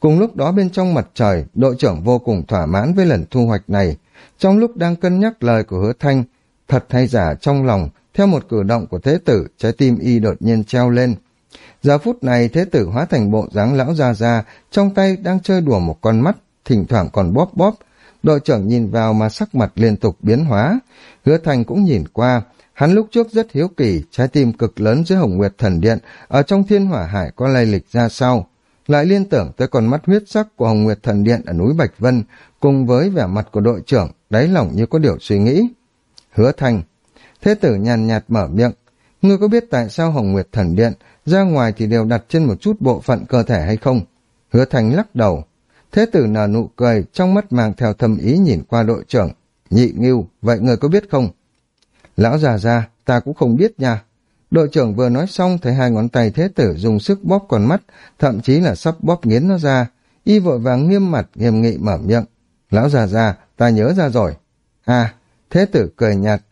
Cùng lúc đó bên trong mặt trời, đội trưởng vô cùng thỏa mãn với lần thu hoạch này. Trong lúc đang cân nhắc lời của hứa thanh, thật hay giả trong lòng, theo một cử động của thế tử, trái tim y đột nhiên treo lên. Giờ phút này thế tử hóa thành bộ dáng lão già già, trong tay đang chơi đùa một con mắt, thỉnh thoảng còn bóp bóp. Đội trưởng nhìn vào mà sắc mặt liên tục biến hóa. Hứa thành cũng nhìn qua, Hắn lúc trước rất hiếu kỳ, trái tim cực lớn dưới Hồng Nguyệt Thần Điện, ở trong thiên hỏa hải có lai lịch ra sao. Lại liên tưởng tới con mắt huyết sắc của Hồng Nguyệt Thần Điện ở núi Bạch Vân, cùng với vẻ mặt của đội trưởng, đáy lòng như có điều suy nghĩ. Hứa thành. Thế tử nhàn nhạt mở miệng. Ngươi có biết tại sao Hồng Nguyệt Thần Điện ra ngoài thì đều đặt trên một chút bộ phận cơ thể hay không? Hứa thành lắc đầu. Thế tử nở nụ cười, trong mắt mang theo thâm ý nhìn qua đội trưởng. Nhị nghiêu, vậy người có biết không? Lão già ra, ta cũng không biết nha. Đội trưởng vừa nói xong thấy hai ngón tay thế tử dùng sức bóp con mắt, thậm chí là sắp bóp nghiến nó ra. Y vội vàng nghiêm mặt, nghiêm nghị mở miệng. Lão già ra, ta nhớ ra rồi. À, thế tử cười nhạt.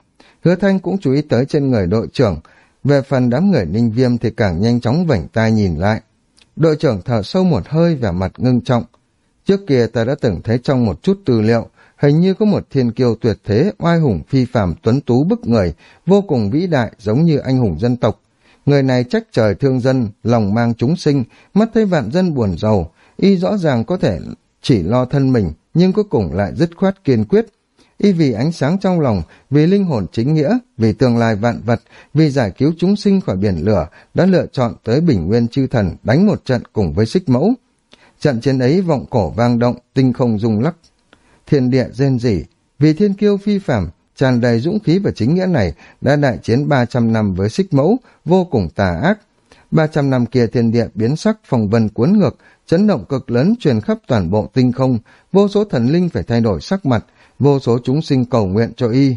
Hứa thanh cũng chú ý tới trên người đội trưởng. Về phần đám người ninh viêm thì càng nhanh chóng vảnh tai nhìn lại. Đội trưởng thở sâu một hơi và mặt ngưng trọng. Trước kia ta đã từng thấy trong một chút tư liệu, hình như có một thiên kiêu tuyệt thế, oai hùng phi phàm tuấn tú bức người, vô cùng vĩ đại giống như anh hùng dân tộc. Người này trách trời thương dân, lòng mang chúng sinh, mắt thấy vạn dân buồn giàu, y rõ ràng có thể chỉ lo thân mình, nhưng cuối cùng lại dứt khoát kiên quyết. Y vì ánh sáng trong lòng, vì linh hồn chính nghĩa, vì tương lai vạn vật, vì giải cứu chúng sinh khỏi biển lửa, đã lựa chọn tới Bình Nguyên Chư Thần đánh một trận cùng với xích mẫu. Trận chiến ấy vọng cổ vang động, tinh không rung lắc, thiên địa rên rỉ, vì thiên kiêu phi phạm, tràn đầy dũng khí và chính nghĩa này đã đại chiến 300 năm với xích mẫu, vô cùng tà ác. 300 năm kia thiên địa biến sắc phòng vân cuốn ngược, chấn động cực lớn truyền khắp toàn bộ tinh không, vô số thần linh phải thay đổi sắc mặt, vô số chúng sinh cầu nguyện cho y.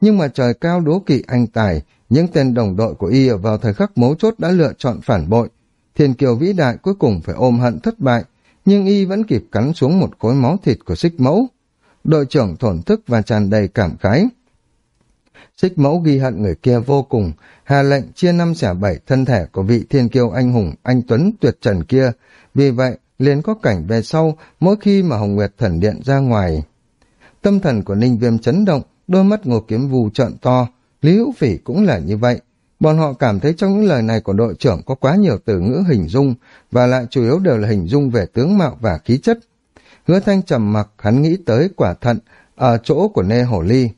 Nhưng mà trời cao đố kỵ anh tài, những tên đồng đội của y ở vào thời khắc mấu chốt đã lựa chọn phản bội. Thiên kiều vĩ đại cuối cùng phải ôm hận thất bại, nhưng y vẫn kịp cắn xuống một khối máu thịt của xích mẫu đội trưởng thổn thức và tràn đầy cảm khái. Xích mẫu ghi hận người kia vô cùng, hà lệnh chia năm xẻ bảy thân thể của vị thiên kiêu anh hùng, anh Tuấn tuyệt trần kia. Vì vậy, liền có cảnh về sau, mỗi khi mà Hồng Nguyệt thần điện ra ngoài. Tâm thần của Ninh Viêm chấn động, đôi mắt ngô kiếm vù trợn to, Lý Hữu Phỉ cũng là như vậy. Bọn họ cảm thấy trong những lời này của đội trưởng có quá nhiều từ ngữ hình dung, và lại chủ yếu đều là hình dung về tướng mạo và khí chất, Hứa thanh trầm mặc, hắn nghĩ tới quả thận ở chỗ của Nê Hổ Ly.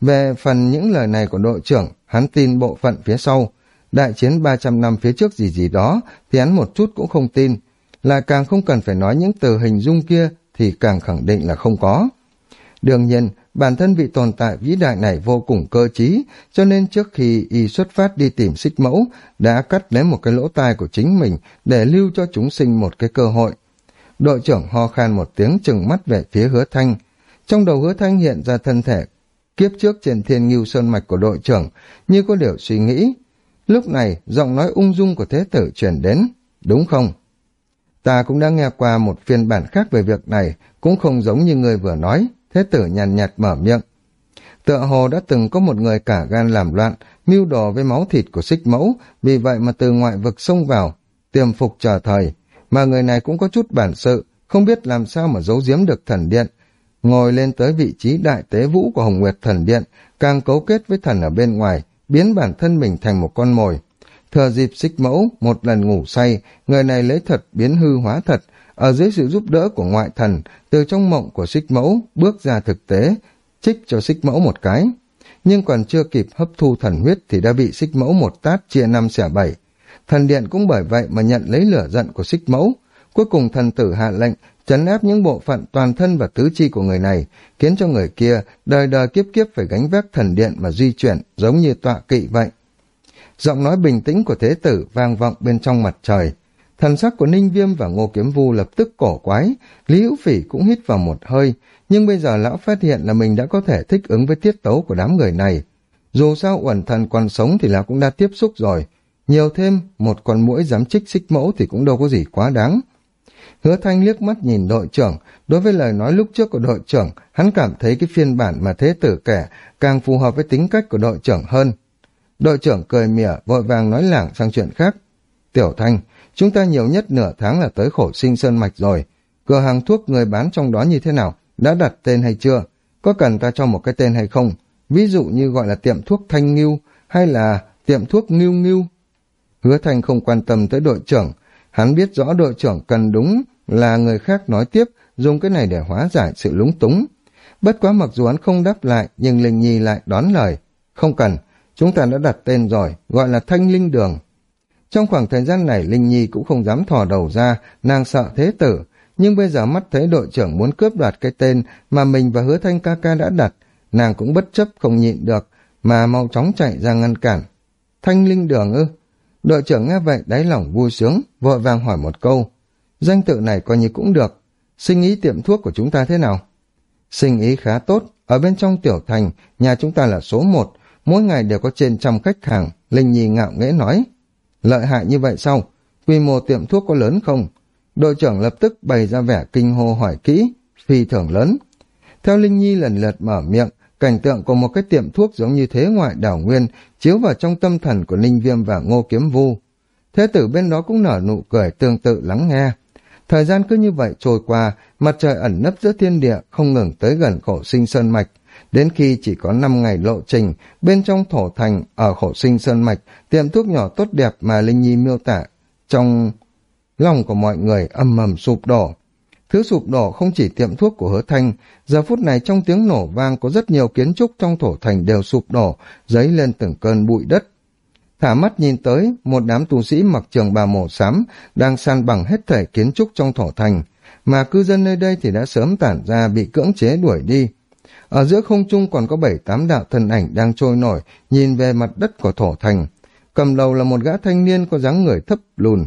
Về phần những lời này của đội trưởng, hắn tin bộ phận phía sau. Đại chiến 300 năm phía trước gì gì đó, thì hắn một chút cũng không tin. Là càng không cần phải nói những từ hình dung kia, thì càng khẳng định là không có. Đương nhiên, bản thân vị tồn tại vĩ đại này vô cùng cơ trí, cho nên trước khi y xuất phát đi tìm xích mẫu, đã cắt lấy một cái lỗ tai của chính mình để lưu cho chúng sinh một cái cơ hội. Đội trưởng ho khan một tiếng chừng mắt về phía hứa thanh. Trong đầu hứa thanh hiện ra thân thể kiếp trước trên thiên nghiêu sơn mạch của đội trưởng, như có điều suy nghĩ. Lúc này, giọng nói ung dung của thế tử truyền đến. Đúng không? Ta cũng đã nghe qua một phiên bản khác về việc này, cũng không giống như người vừa nói, thế tử nhàn nhạt, nhạt mở miệng. Tựa hồ đã từng có một người cả gan làm loạn, mưu đồ với máu thịt của xích mẫu, vì vậy mà từ ngoại vực xông vào, tiềm phục chờ thời, mà người này cũng có chút bản sự, không biết làm sao mà giấu giếm được thần điện, ngồi lên tới vị trí đại tế vũ của Hồng Nguyệt thần điện, càng cấu kết với thần ở bên ngoài, biến bản thân mình thành một con mồi. Thừa dịp xích mẫu, một lần ngủ say, người này lấy thật biến hư hóa thật, ở dưới sự giúp đỡ của ngoại thần, từ trong mộng của xích mẫu, bước ra thực tế, trích cho xích mẫu một cái. Nhưng còn chưa kịp hấp thu thần huyết thì đã bị xích mẫu một tát chia năm xẻ bảy. Thần điện cũng bởi vậy mà nhận lấy lửa giận của xích mẫu. Cuối cùng thần tử hạ lệnh chấn áp những bộ phận toàn thân và tứ chi của người này, khiến cho người kia đời đời kiếp kiếp phải gánh vác thần điện mà di chuyển giống như tọa kỵ vậy. Giọng nói bình tĩnh của thế tử vang vọng bên trong mặt trời. Thần sắc của Ninh Viêm và Ngô Kiếm Vu lập tức cổ quái, Lý Hữu Phỉ cũng hít vào một hơi, nhưng bây giờ lão phát hiện là mình đã có thể thích ứng với tiết tấu của đám người này. Dù sao uẩn thần còn sống thì lão cũng đã tiếp xúc rồi, nhiều thêm một con mũi dám trích xích mẫu thì cũng đâu có gì quá đáng. Hứa Thanh liếc mắt nhìn đội trưởng, đối với lời nói lúc trước của đội trưởng, hắn cảm thấy cái phiên bản mà thế tử kẻ càng phù hợp với tính cách của đội trưởng hơn. Đội trưởng cười mỉa, vội vàng nói lảng sang chuyện khác. Tiểu Thanh, chúng ta nhiều nhất nửa tháng là tới khổ sinh sơn mạch rồi. Cửa hàng thuốc người bán trong đó như thế nào? Đã đặt tên hay chưa? Có cần ta cho một cái tên hay không? Ví dụ như gọi là tiệm thuốc Thanh Nghiêu hay là tiệm thuốc Nghiêu Nghiêu. Hứa Thanh không quan tâm tới đội trưởng. Hắn biết rõ đội trưởng cần đúng là người khác nói tiếp, dùng cái này để hóa giải sự lúng túng. Bất quá mặc dù hắn không đáp lại, nhưng Linh Nhi lại đón lời. Không cần, chúng ta đã đặt tên rồi, gọi là Thanh Linh Đường. Trong khoảng thời gian này, Linh Nhi cũng không dám thò đầu ra, nàng sợ thế tử, nhưng bây giờ mắt thấy đội trưởng muốn cướp đoạt cái tên mà mình và hứa thanh ca ca đã đặt, nàng cũng bất chấp không nhịn được, mà mau chóng chạy ra ngăn cản. Thanh Linh Đường ư? Đội trưởng nghe vậy đáy lòng vui sướng, vội vàng hỏi một câu. Danh tự này coi như cũng được. Sinh ý tiệm thuốc của chúng ta thế nào? Sinh ý khá tốt. Ở bên trong tiểu thành, nhà chúng ta là số một. Mỗi ngày đều có trên trăm khách hàng. Linh Nhi ngạo nghễ nói. Lợi hại như vậy sao? Quy mô tiệm thuốc có lớn không? Đội trưởng lập tức bày ra vẻ kinh hô hỏi kỹ, phi thường lớn. Theo Linh Nhi lần lượt mở miệng, cảnh tượng của một cái tiệm thuốc giống như thế ngoại đảo nguyên chiếu vào trong tâm thần của Ninh Viêm và Ngô Kiếm Vu. Thế tử bên đó cũng nở nụ cười tương tự lắng nghe. Thời gian cứ như vậy trôi qua, mặt trời ẩn nấp giữa thiên địa, không ngừng tới gần khổ sinh sơn mạch. Đến khi chỉ có 5 ngày lộ trình, bên trong thổ thành, ở khổ sinh sơn mạch, tiệm thuốc nhỏ tốt đẹp mà Linh Nhi miêu tả, trong lòng của mọi người âm mầm sụp đổ. Thứ sụp đổ không chỉ tiệm thuốc của hứa thanh, giờ phút này trong tiếng nổ vang có rất nhiều kiến trúc trong thổ thành đều sụp đổ, dấy lên từng cơn bụi đất. Thả mắt nhìn tới, một đám tu sĩ mặc trường bà màu xám đang san bằng hết thể kiến trúc trong thổ thành, mà cư dân nơi đây thì đã sớm tản ra bị cưỡng chế đuổi đi. Ở giữa không trung còn có bảy tám đạo thân ảnh đang trôi nổi, nhìn về mặt đất của thổ thành. Cầm đầu là một gã thanh niên có dáng người thấp lùn,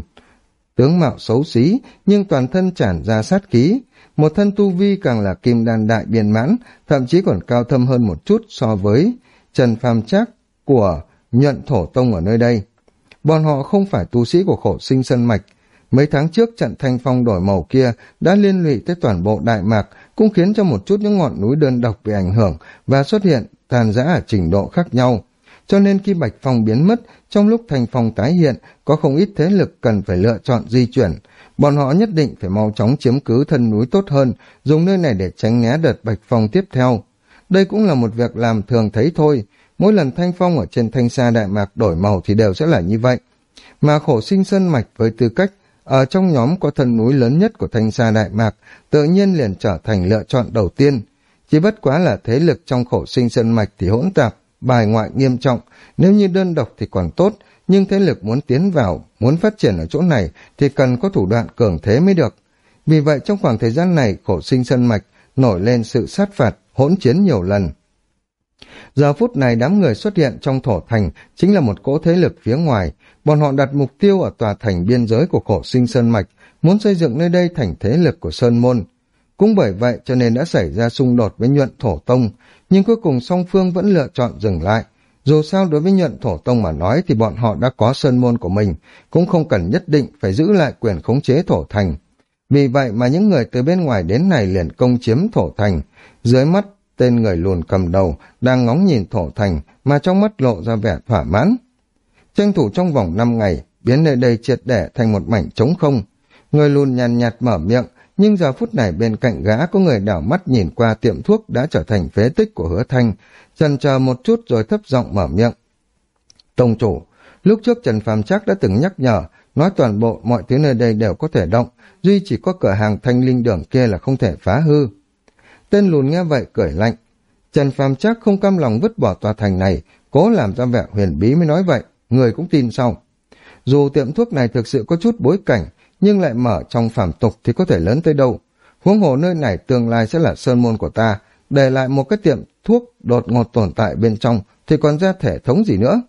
tướng mạo xấu xí, nhưng toàn thân tràn ra sát khí. Một thân tu vi càng là kim đan đại biên mãn, thậm chí còn cao thâm hơn một chút so với Trần Phàm Trác của nhuận thổ tông ở nơi đây. Bọn họ không phải tu sĩ của khổ sinh sân mạch. Mấy tháng trước trận thanh phong đổi màu kia đã liên lụy tới toàn bộ Đại Mạc, cũng khiến cho một chút những ngọn núi đơn độc bị ảnh hưởng và xuất hiện tàn rã ở trình độ khác nhau. Cho nên khi Bạch Phong biến mất, trong lúc thanh phong tái hiện, có không ít thế lực cần phải lựa chọn di chuyển. Bọn họ nhất định phải mau chóng chiếm cứ thân núi tốt hơn, dùng nơi này để tránh né đợt Bạch Phong tiếp theo. Đây cũng là một việc làm thường thấy thôi, mỗi lần thanh phong ở trên thanh xa Đại Mạc đổi màu thì đều sẽ là như vậy. Mà khổ sinh sơn mạch với tư cách ở trong nhóm có thân núi lớn nhất của thanh sa Đại Mạc, tự nhiên liền trở thành lựa chọn đầu tiên. Chỉ bất quá là thế lực trong khổ sinh sơn mạch thì hỗn tạp, bài ngoại nghiêm trọng, nếu như đơn độc thì còn tốt, nhưng thế lực muốn tiến vào, muốn phát triển ở chỗ này thì cần có thủ đoạn cường thế mới được. Vì vậy trong khoảng thời gian này khổ sinh sơn mạch nổi lên sự sát phạt, hỗn chiến nhiều lần. Giờ phút này đám người xuất hiện trong thổ thành chính là một cỗ thế lực phía ngoài. Bọn họ đặt mục tiêu ở tòa thành biên giới của khổ sinh Sơn Mạch, muốn xây dựng nơi đây thành thế lực của Sơn Môn. Cũng bởi vậy cho nên đã xảy ra xung đột với nhuận thổ tông, nhưng cuối cùng song phương vẫn lựa chọn dừng lại. Dù sao đối với nhuận thổ tông mà nói thì bọn họ đã có sơn môn của mình, cũng không cần nhất định phải giữ lại quyền khống chế thổ thành. Vì vậy mà những người từ bên ngoài đến này liền công chiếm thổ thành, dưới mắt tên người lùn cầm đầu đang ngóng nhìn thổ thành mà trong mắt lộ ra vẻ thỏa mãn. Tranh thủ trong vòng 5 ngày, biến nơi đây triệt để thành một mảnh trống không. Người lùn nhàn nhạt mở miệng, nhưng giờ phút này bên cạnh gã có người đảo mắt nhìn qua tiệm thuốc đã trở thành phế tích của hứa thanh, trần chờ một chút rồi thấp giọng mở miệng. Tông chủ, lúc trước Trần Phàm chắc đã từng nhắc nhở, nói toàn bộ mọi thứ nơi đây đều có thể động, duy chỉ có cửa hàng thanh linh đường kia là không thể phá hư. Tên lùn nghe vậy cười lạnh. Trần Phàm chắc không cam lòng vứt bỏ tòa thành này, cố làm ra vẻ huyền bí mới nói vậy, người cũng tin sau. Dù tiệm thuốc này thực sự có chút bối cảnh, nhưng lại mở trong phàm tục thì có thể lớn tới đâu. Huống hồ nơi này tương lai sẽ là sơn môn của ta, để lại một cái tiệm thuốc đột ngột tồn tại bên trong thì còn ra thể thống gì nữa.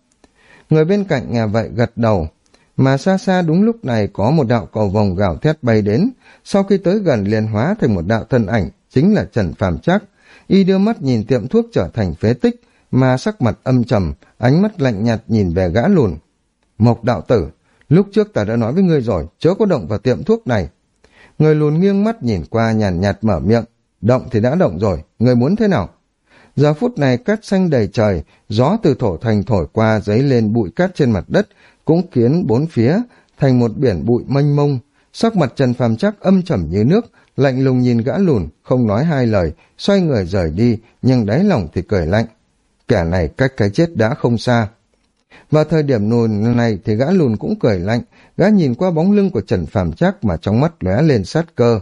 Người bên cạnh nghe vậy gật đầu, mà xa xa đúng lúc này có một đạo cầu vòng gào thét bay đến, sau khi tới gần liền hóa thành một đạo thân ảnh, chính là Trần Phàm Trác. Y đưa mắt nhìn tiệm thuốc trở thành phế tích, mà sắc mặt âm trầm, ánh mắt lạnh nhạt nhìn về gã lùn. Mộc đạo tử, lúc trước ta đã nói với ngươi rồi, chớ có động vào tiệm thuốc này. Người lùn nghiêng mắt nhìn qua nhàn nhạt mở miệng, động thì đã động rồi, người muốn thế nào? Giờ phút này cát xanh đầy trời, gió từ thổ thành thổi qua dấy lên bụi cát trên mặt đất, cũng khiến bốn phía thành một biển bụi mênh mông. Sắc mặt Trần Phàm chắc âm trầm như nước, lạnh lùng nhìn gã lùn, không nói hai lời, xoay người rời đi, nhưng đáy lòng thì cười lạnh. Kẻ này cách cái chết đã không xa. Vào thời điểm lùn này thì gã lùn cũng cười lạnh, gã nhìn qua bóng lưng của Trần Phàm chắc mà trong mắt lóe lên sát cơ.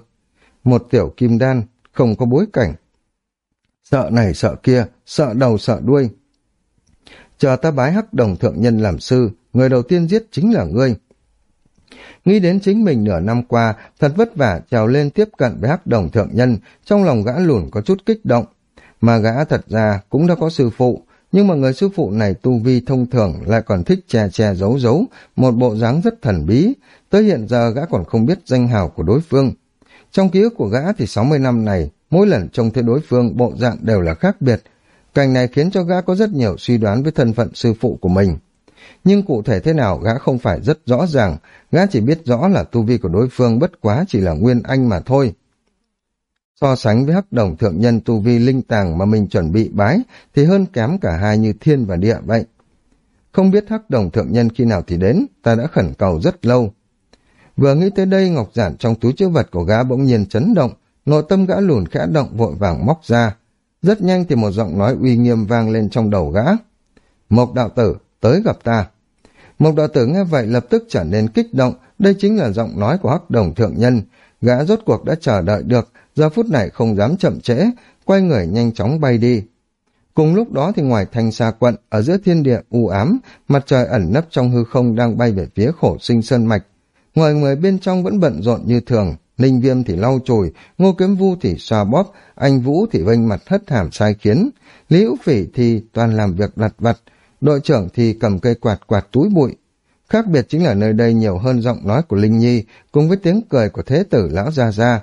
Một tiểu kim đan, không có bối cảnh. Sợ này sợ kia, sợ đầu sợ đuôi. Chờ ta bái hắc đồng thượng nhân làm sư, người đầu tiên giết chính là ngươi. Nghĩ đến chính mình nửa năm qua, thật vất vả trèo lên tiếp cận với hắc đồng thượng nhân, trong lòng gã lùn có chút kích động. Mà gã thật ra cũng đã có sư phụ, nhưng mà người sư phụ này tu vi thông thường lại còn thích che che giấu giấu, một bộ dáng rất thần bí, tới hiện giờ gã còn không biết danh hào của đối phương. Trong ký ức của gã thì 60 năm này, mỗi lần trông thấy đối phương bộ dạng đều là khác biệt. Cảnh này khiến cho gã có rất nhiều suy đoán với thân phận sư phụ của mình. Nhưng cụ thể thế nào gã không phải rất rõ ràng, gã chỉ biết rõ là tu vi của đối phương bất quá chỉ là nguyên anh mà thôi. So sánh với hắc đồng thượng nhân tu vi linh tàng mà mình chuẩn bị bái thì hơn kém cả hai như thiên và địa vậy. Không biết hắc đồng thượng nhân khi nào thì đến, ta đã khẩn cầu rất lâu. Vừa nghĩ tới đây ngọc giản trong túi chữ vật của gã bỗng nhiên chấn động, nội tâm gã lùn khẽ động vội vàng móc ra. Rất nhanh thì một giọng nói uy nghiêm vang lên trong đầu gã. Mộc đạo tử, tới gặp ta. Mộc đạo tử nghe vậy lập tức trở nên kích động, đây chính là giọng nói của hắc đồng thượng nhân. Gã rốt cuộc đã chờ đợi được, giờ phút này không dám chậm trễ, quay người nhanh chóng bay đi. Cùng lúc đó thì ngoài thanh xa quận, ở giữa thiên địa u ám, mặt trời ẩn nấp trong hư không đang bay về phía khổ sinh sơn mạch. Ngoài người bên trong vẫn bận rộn như thường, Ninh Viêm thì lau chùi, Ngô Kiếm Vu thì xoa bóp, Anh Vũ thì vênh mặt hất hàm sai khiến, Lý Hữu Phỉ thì toàn làm việc lặt vặt, đội trưởng thì cầm cây quạt quạt túi bụi. Khác biệt chính là nơi đây nhiều hơn giọng nói của Linh Nhi cùng với tiếng cười của Thế tử Lão Gia Gia.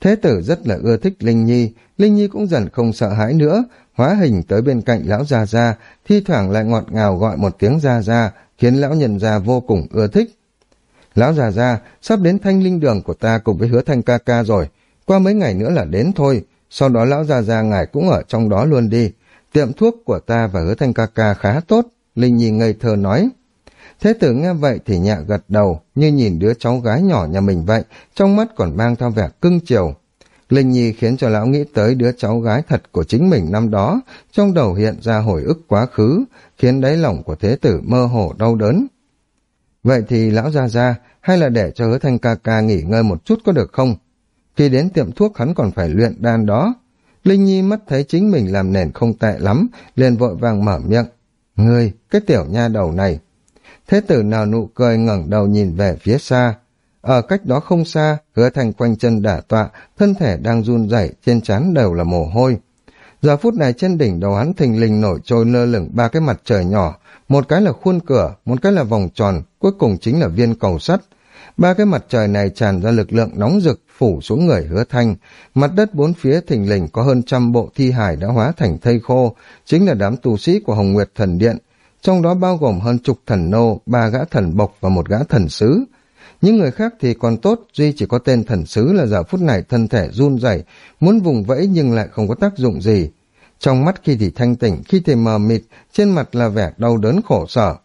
Thế tử rất là ưa thích Linh Nhi, Linh Nhi cũng dần không sợ hãi nữa, hóa hình tới bên cạnh Lão Gia Gia, thi thoảng lại ngọt ngào gọi một tiếng Gia Gia, khiến Lão Nhân Gia vô cùng ưa thích. Lão gia gia sắp đến thanh linh đường của ta cùng với hứa thanh ca ca rồi, qua mấy ngày nữa là đến thôi, sau đó lão gia gia ngài cũng ở trong đó luôn đi. Tiệm thuốc của ta và hứa thanh ca ca khá tốt, Linh Nhi ngây thơ nói. Thế tử nghe vậy thì nhẹ gật đầu, như nhìn đứa cháu gái nhỏ nhà mình vậy, trong mắt còn mang theo vẻ cưng chiều. Linh Nhi khiến cho lão nghĩ tới đứa cháu gái thật của chính mình năm đó, trong đầu hiện ra hồi ức quá khứ, khiến đáy lòng của thế tử mơ hồ đau đớn. Vậy thì lão ra ra, hay là để cho hứa thanh ca ca nghỉ ngơi một chút có được không? Khi đến tiệm thuốc hắn còn phải luyện đan đó. Linh Nhi mắt thấy chính mình làm nền không tệ lắm, liền vội vàng mở miệng. Ngươi, cái tiểu nha đầu này. Thế tử nào nụ cười ngẩng đầu nhìn về phía xa. Ở cách đó không xa, hứa thành quanh chân đả tọa, thân thể đang run rẩy trên trán đều là mồ hôi. Giờ phút này trên đỉnh đầu hắn thình lình nổi trôi lơ lửng ba cái mặt trời nhỏ, một cái là khuôn cửa, một cái là vòng tròn, cuối cùng chính là viên cầu sắt. ba cái mặt trời này tràn ra lực lượng nóng rực phủ xuống người hứa thanh. Mặt đất bốn phía thình lình có hơn trăm bộ thi hài đã hóa thành thây khô, chính là đám tù sĩ của Hồng Nguyệt Thần Điện, trong đó bao gồm hơn chục thần nô, ba gã thần bộc và một gã thần sứ. Những người khác thì còn tốt, duy chỉ có tên thần sứ là giờ phút này thân thể run rẩy, muốn vùng vẫy nhưng lại không có tác dụng gì. Trong mắt khi thì thanh tỉnh, khi thì mờ mịt, trên mặt là vẻ đau đớn khổ sở.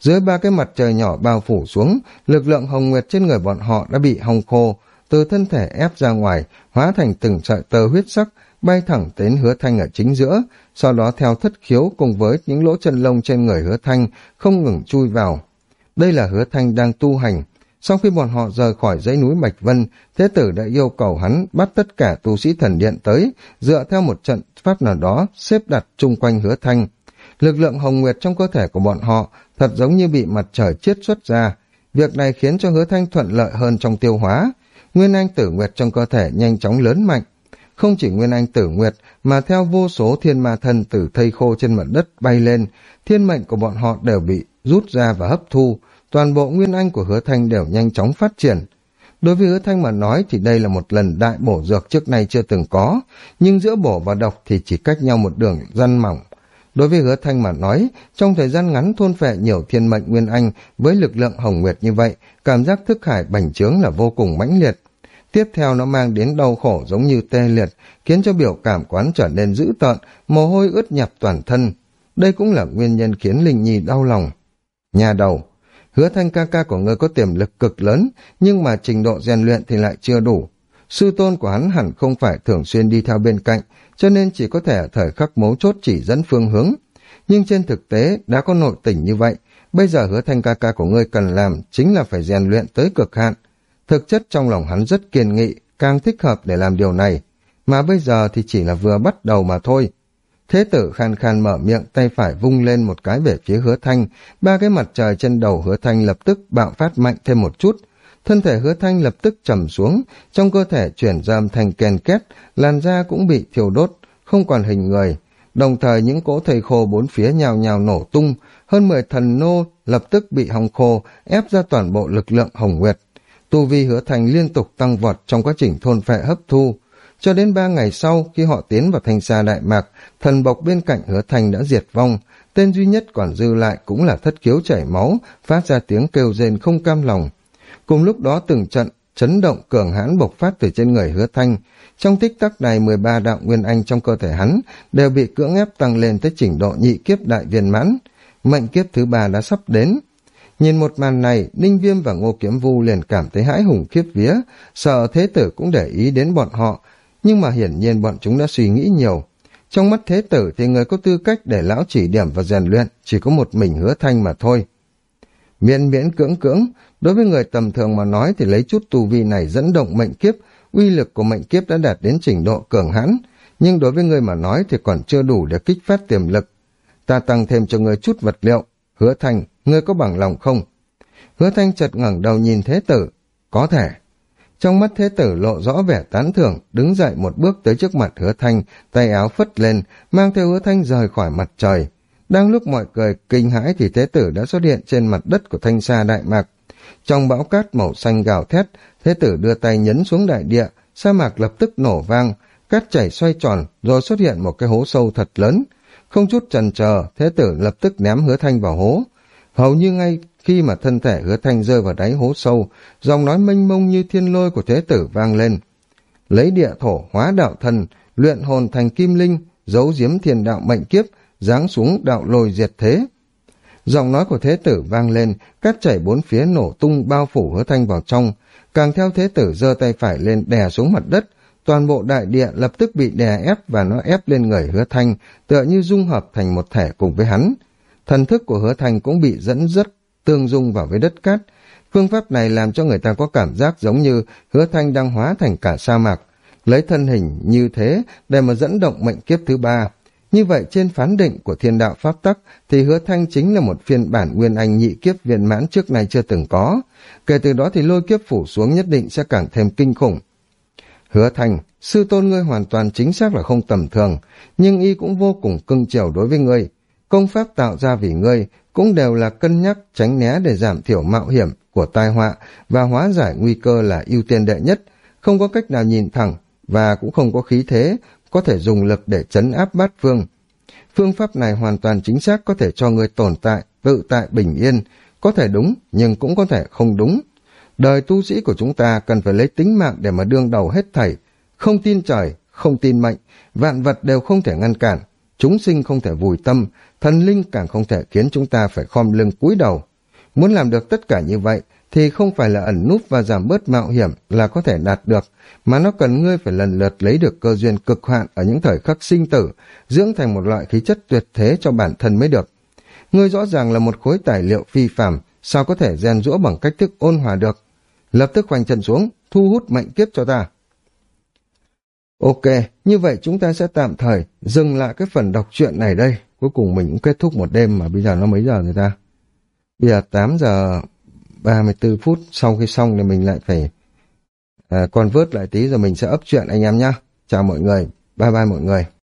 Dưới ba cái mặt trời nhỏ bao phủ xuống, lực lượng hồng nguyệt trên người bọn họ đã bị hong khô, từ thân thể ép ra ngoài, hóa thành từng sợi tơ huyết sắc, bay thẳng đến hứa thanh ở chính giữa, sau đó theo thất khiếu cùng với những lỗ chân lông trên người hứa thanh không ngừng chui vào. Đây là hứa thanh đang tu hành. Sau khi bọn họ rời khỏi dãy núi Bạch Vân, Thế tử đã yêu cầu hắn bắt tất cả tu sĩ thần điện tới, dựa theo một trận pháp nào đó xếp đặt chung quanh hứa thanh. Lực lượng hồng nguyệt trong cơ thể của bọn họ thật giống như bị mặt trời chiết xuất ra. Việc này khiến cho hứa thanh thuận lợi hơn trong tiêu hóa. Nguyên anh tử nguyệt trong cơ thể nhanh chóng lớn mạnh. Không chỉ Nguyên Anh tử nguyệt, mà theo vô số thiên ma thân từ thây khô trên mặt đất bay lên, thiên mệnh của bọn họ đều bị rút ra và hấp thu, toàn bộ Nguyên Anh của hứa thanh đều nhanh chóng phát triển. Đối với hứa thanh mà nói thì đây là một lần đại bổ dược trước nay chưa từng có, nhưng giữa bổ và độc thì chỉ cách nhau một đường răn mỏng. Đối với hứa thanh mà nói, trong thời gian ngắn thôn phệ nhiều thiên mệnh Nguyên Anh với lực lượng hồng nguyệt như vậy, cảm giác thức hải bành trướng là vô cùng mãnh liệt. Tiếp theo nó mang đến đau khổ giống như tê liệt, khiến cho biểu cảm quán trở nên dữ tợn, mồ hôi ướt nhập toàn thân. Đây cũng là nguyên nhân khiến Linh Nhi đau lòng. Nhà đầu, hứa thanh ca ca của ngươi có tiềm lực cực lớn, nhưng mà trình độ rèn luyện thì lại chưa đủ. Sư tôn của hắn hẳn không phải thường xuyên đi theo bên cạnh, cho nên chỉ có thể ở thời khắc mấu chốt chỉ dẫn phương hướng. Nhưng trên thực tế đã có nội tình như vậy, bây giờ hứa thanh ca ca của ngươi cần làm chính là phải rèn luyện tới cực hạn, Thực chất trong lòng hắn rất kiên nghị, càng thích hợp để làm điều này, mà bây giờ thì chỉ là vừa bắt đầu mà thôi. Thế tử khan khan mở miệng tay phải vung lên một cái về phía hứa thanh, ba cái mặt trời trên đầu hứa thanh lập tức bạo phát mạnh thêm một chút. Thân thể hứa thanh lập tức trầm xuống, trong cơ thể chuyển dâm thành kèn két, làn da cũng bị thiêu đốt, không còn hình người. Đồng thời những cỗ thầy khô bốn phía nhào nhào nổ tung, hơn 10 thần nô lập tức bị hong khô, ép ra toàn bộ lực lượng hồng nguyệt tu vi hứa thành liên tục tăng vọt trong quá trình thôn phệ hấp thu. Cho đến ba ngày sau, khi họ tiến vào thanh xa Đại Mạc, thần bộc bên cạnh hứa thành đã diệt vong, tên duy nhất còn dư lại cũng là thất khiếu chảy máu, phát ra tiếng kêu rên không cam lòng. Cùng lúc đó từng trận, chấn động cường hãn bộc phát từ trên người hứa thanh. Trong tích tắc này 13 đạo nguyên anh trong cơ thể hắn đều bị cưỡng ép tăng lên tới trình độ nhị kiếp đại viên mãn. Mệnh kiếp thứ ba đã sắp đến, Nhìn một màn này, Ninh Viêm và Ngô Kiếm Vu liền cảm thấy hãi hùng khiếp vía, sợ thế tử cũng để ý đến bọn họ, nhưng mà hiển nhiên bọn chúng đã suy nghĩ nhiều. Trong mắt thế tử thì người có tư cách để lão chỉ điểm và rèn luyện chỉ có một mình hứa thanh mà thôi. Miễn miễn cưỡng cưỡng, đối với người tầm thường mà nói thì lấy chút tu vi này dẫn động mệnh kiếp, uy lực của mệnh kiếp đã đạt đến trình độ cường hãn, nhưng đối với người mà nói thì còn chưa đủ để kích phát tiềm lực. Ta tăng thêm cho người chút vật liệu, hứa thanh ngươi có bằng lòng không? Hứa thanh chợt ngẩng đầu nhìn thế tử, có thể. Trong mắt thế tử lộ rõ vẻ tán thưởng, đứng dậy một bước tới trước mặt hứa thanh, tay áo phất lên, mang theo hứa thanh rời khỏi mặt trời. Đang lúc mọi người kinh hãi thì thế tử đã xuất hiện trên mặt đất của thanh sa đại mạc. Trong bão cát màu xanh gào thét, thế tử đưa tay nhấn xuống đại địa, sa mạc lập tức nổ vang, cát chảy xoay tròn rồi xuất hiện một cái hố sâu thật lớn. Không chút chần chờ, thế tử lập tức ném hứa thanh vào hố. Hầu như ngay khi mà thân thể hứa thanh rơi vào đáy hố sâu, dòng nói mênh mông như thiên lôi của thế tử vang lên. Lấy địa thổ hóa đạo thần, luyện hồn thành kim linh, giấu giếm thiền đạo mệnh kiếp, giáng xuống đạo lôi diệt thế. Giọng nói của thế tử vang lên, cát chảy bốn phía nổ tung bao phủ hứa thanh vào trong, càng theo thế tử giơ tay phải lên đè xuống mặt đất, toàn bộ đại địa lập tức bị đè ép và nó ép lên người hứa thanh, tựa như dung hợp thành một thể cùng với hắn, thần thức của hứa Thanh cũng bị dẫn dắt tương dung vào với đất cát. Phương pháp này làm cho người ta có cảm giác giống như hứa thanh đang hóa thành cả sa mạc, lấy thân hình như thế để mà dẫn động mệnh kiếp thứ ba. Như vậy trên phán định của thiên đạo pháp tắc thì hứa thanh chính là một phiên bản nguyên anh nhị kiếp viên mãn trước nay chưa từng có. Kể từ đó thì lôi kiếp phủ xuống nhất định sẽ càng thêm kinh khủng. Hứa thành sư tôn ngươi hoàn toàn chính xác là không tầm thường, nhưng y cũng vô cùng cưng chiều đối với ngươi công pháp tạo ra vì ngươi cũng đều là cân nhắc tránh né để giảm thiểu mạo hiểm của tai họa và hóa giải nguy cơ là ưu tiên đệ nhất, không có cách nào nhìn thẳng và cũng không có khí thế, có thể dùng lực để chấn áp bát phương. Phương pháp này hoàn toàn chính xác có thể cho người tồn tại, tự tại bình yên, có thể đúng nhưng cũng có thể không đúng. Đời tu sĩ của chúng ta cần phải lấy tính mạng để mà đương đầu hết thảy, không tin trời, không tin mệnh, vạn vật đều không thể ngăn cản, chúng sinh không thể vùi tâm, thần linh càng không thể khiến chúng ta phải khom lưng cúi đầu. Muốn làm được tất cả như vậy thì không phải là ẩn núp và giảm bớt mạo hiểm là có thể đạt được, mà nó cần ngươi phải lần lượt lấy được cơ duyên cực hạn ở những thời khắc sinh tử, dưỡng thành một loại khí chất tuyệt thế cho bản thân mới được. Ngươi rõ ràng là một khối tài liệu phi phàm, sao có thể rèn rũa bằng cách thức ôn hòa được. Lập tức khoanh chân xuống, thu hút mệnh kiếp cho ta. Ok, như vậy chúng ta sẽ tạm thời dừng lại cái phần đọc truyện này đây. Cuối cùng mình cũng kết thúc một đêm mà bây giờ nó mấy giờ người ta? Bây giờ 8 giờ 34 phút sau khi xong thì mình lại phải à, con vớt lại tí rồi mình sẽ ấp chuyện anh em nhé. Chào mọi người, bye bye mọi người.